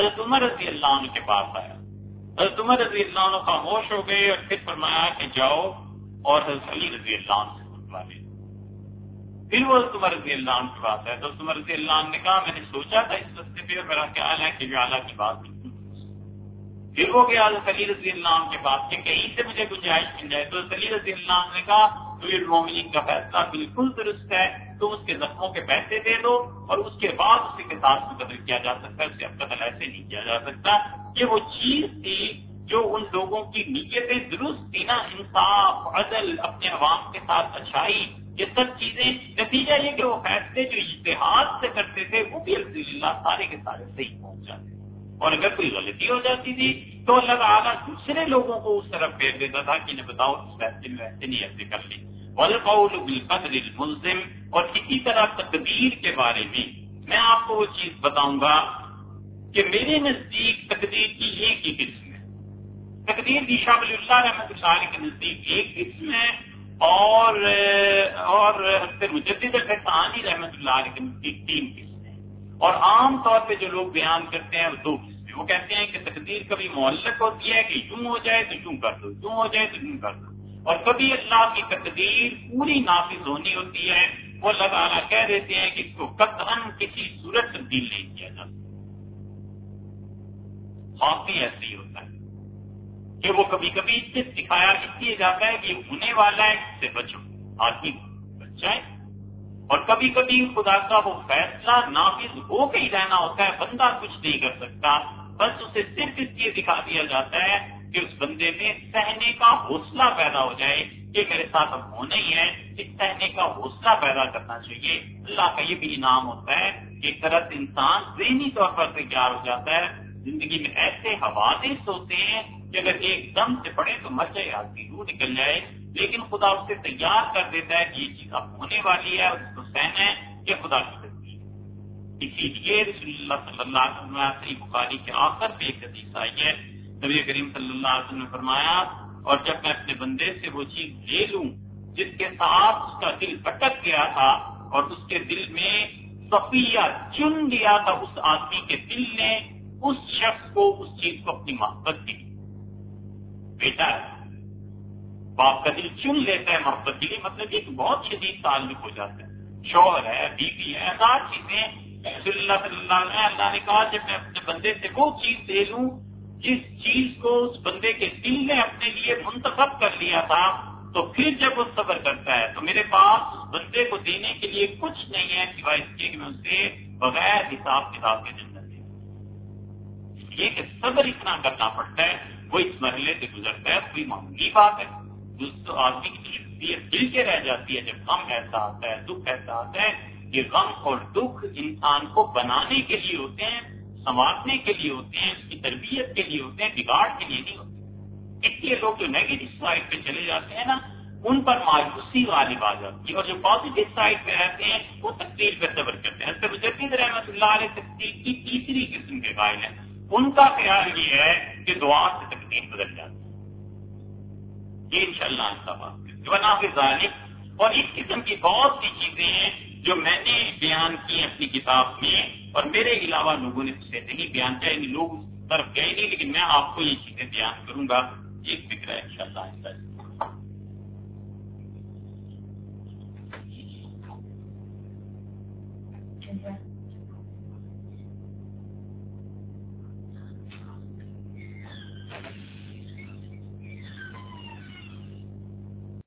حضرت عمر رضی اللہ عنہ کے پاس آیا۔ عمر رضی اللہ عنہ خاموش ہو گئے اور پھر فرمایا کہ جاؤ اور حضرت علی رضی اللہ عنہ سے سنوا لے۔ پھر وہ حضرت عمر رضی اللہ عنہ کی بات ہے۔ تو حضرت عمر رضی اللہ عنہ نے کہا، میں نے سوچا تھا اس رستے پہ میرا خیال ہے کہ جو اعلیٰ کی بات پھر وہ گیا حضرت علی رضی اللہ عنہ کے پاس کہ کہیں سے مجھے گنجائش مل جائے۔ تو حضرت علی رضی اللہ عنہ نے کہا، تو یہ رومین کا فیصلہ بالکل درست ہے۔ تم اس کے زخموں کے پیسے دے دو اور اس کے بعد اسی کے ساتھ قتل کیا جا سکتا ہے اسے اب قتل ایسے نہیں کیا جا سکتا یہ وہ چیز تھی جو ان لوگوں کی نیتیں درست تھی نا، انصاف، عدل، اپنے عوام کے ساتھ اچھائی، یہ سب چیزیں۔ نتیجہ یہ کہ وہ فیصلے جو اشتہاد سے کرتے تھے، وہ بھی الحمد للہ سارے کے سارے صحیح پہنچ جاتے اور اگر کوئی غلطی ہو جاتی تھی، تو اللہ تعالیٰ دوسرے لوگوں کو اس طرف پھیر دیتا تھا کہ انہیں بتاؤ اس فیصلے میں ایسے نہیں ایسے کر لیں۔ لی الملزم، اور اسی طرح تقدیر کے بارے میں میں آپ کو وہ چیز بتاؤں گا کہ میرے نزدیک تقدیر کی ایک ہی قسم ہے۔ تقدیر کی شاہ اللہ رحمۃ اللہ کے نزدیک ایک قسم ہے، اور اور مجدد ثانی رحمۃ اللہ علیہ کے نزدیک تین قسم ہے اور عام طور پہ جو لوگ بیان کرتے ہیں، وہ دو قسم وہ کہتے ہیں کہ تقدیر کبھی معلق ہوتی ہے کہ یوں ہو جائے تو یوں کر دو، یوں ہو جائے تو یوں کر دو۔ اور کبھی اللہ کی تقدیر پوری نافذ ہونی ہوتی ہے، وہ اللہ تعالیٰ کہہ دیتے ہیں کہ اس کو قطعاً کسی صورت تبدیل نہیں کیا جا سکتا ایسے ہی ہوتا ہے کہ وہ کبھی کبھی اس سے سکھایا اس لیے جاتا ہے کہ ہونے والا ہے، اس سے بچو، آدمی بچ جائے۔ اور کبھی کبھی خدا کا وہ فیصلہ نافذ ہو کے ہی رہنا ہوتا ہے، بندہ کچھ نہیں کر سکتا، بس اسے صرف اس لیے دکھا دیا جاتا ہے کہ اس بندے میں سہنے کا حوصلہ پیدا ہو جائے یہ میرے ساتھ اب ہونا ہی ہے اس سہنے کا حوصلہ پیدا کرنا چاہیے۔ اللہ کا یہ بھی انعام ہوتا ہے کہ ایک طرح انسان ذہنی طور پر تیار ہو جاتا ہے۔ زندگی میں ایسے حوادث ہوتے ہیں کہ اگر ایک دم سے پڑے تو مر جائے آدمی روح نکل جائے۔ لیکن خدا اسے تیار کر دیتا ہے کہ یہ چیز اب ہونے والی ہے اور اس کو سہنا ہے یہ خدا کی اسی لیے رسول اللہ صلی اللہ علیہ وسلم بخاری کے آخر پہ ایک حدیث آئی ہے۔ نبی کریم صلی اللہ علیہ وسلم نے فرمایا، اور جب میں اپنے بندے سے وہ چیز لے لوں، جس کے ساتھ اس کا دل اٹک گیا تھا اور اس کے دل میں صفیہ چن لیا تھا، اس آدمی کے دل نے اس شخص کو اس چیز کو اپنی محبت دی۔ بیٹا، باپ کا دل چن لیتا ہے، محبت کے لیے مطلب یہ بہت شدید تعلق ہو جاتا ہے۔ شوہر ہے، بیوی ہے ہزار چیزیں رسول اللہ صلی اللہ علیہ اللہ نے کہا، جب میں اپنے بندے سے وہ چیز دے لوں جس چیز کو اس بندے کے دل نے اپنے لیے منتخب کر لیا تھا، تو پھر جب وہ صبر کرتا ہے، تو میرے پاس اس بندے کو دینے کے لیے کچھ نہیں ہے سوائے اس کے کہ میں اسے بغیر حساب کتاب کے جنت دے یہ کہ صبر اتنا کرنا پڑتا ہے، وہ اس مرحلے سے گزرتا ہے، کوئی معمولی بات ہے۔ دوستوں آدمی کی شخصیت دل کے رہ جاتی ہے، جب غم ایسا آتا ہے، دکھ ایسا آتا ہے کہ غم اور دکھ انسان کو بنانے کے لیے ہوتے ہیں۔ سنوارنے کے لیے ہوتے ہیں، اس کی تربیت کے لیے ہوتے ہیں، بگاڑ کے لیے نہیں ہوتے۔ اس لیے لوگ جو نیگیٹو سائڈ پہ چلے جاتے ہیں نا، ان پر مایوسی والی بات جاتی ہے۔ اور جو پازیٹو سائڈ پہ رہتے ہیں، وہ تقدیر پہ صبر کرتے ہیں۔ مجدد رحمت اللہ علیہ تقدیر کی تیسری قسم کے قائل ہیں۔ ان کا خیال یہ ہے کہ دعا سے تقدیر بدل جاتی ہے۔ یہ ان شاء اللہ اور اس قسم کی بہت سی چیزیں ہیں جو میں نے بیان کی اپنی کتاب میں، اور میرے علاوہ لوگوں نے اسے نہیں بیان کیا یعنی لوگ طرف گئے نہیں، لیکن میں آپ کو یہ چیزیں بیان کروں گا۔ یہ فکر ہے ان شاء اللہ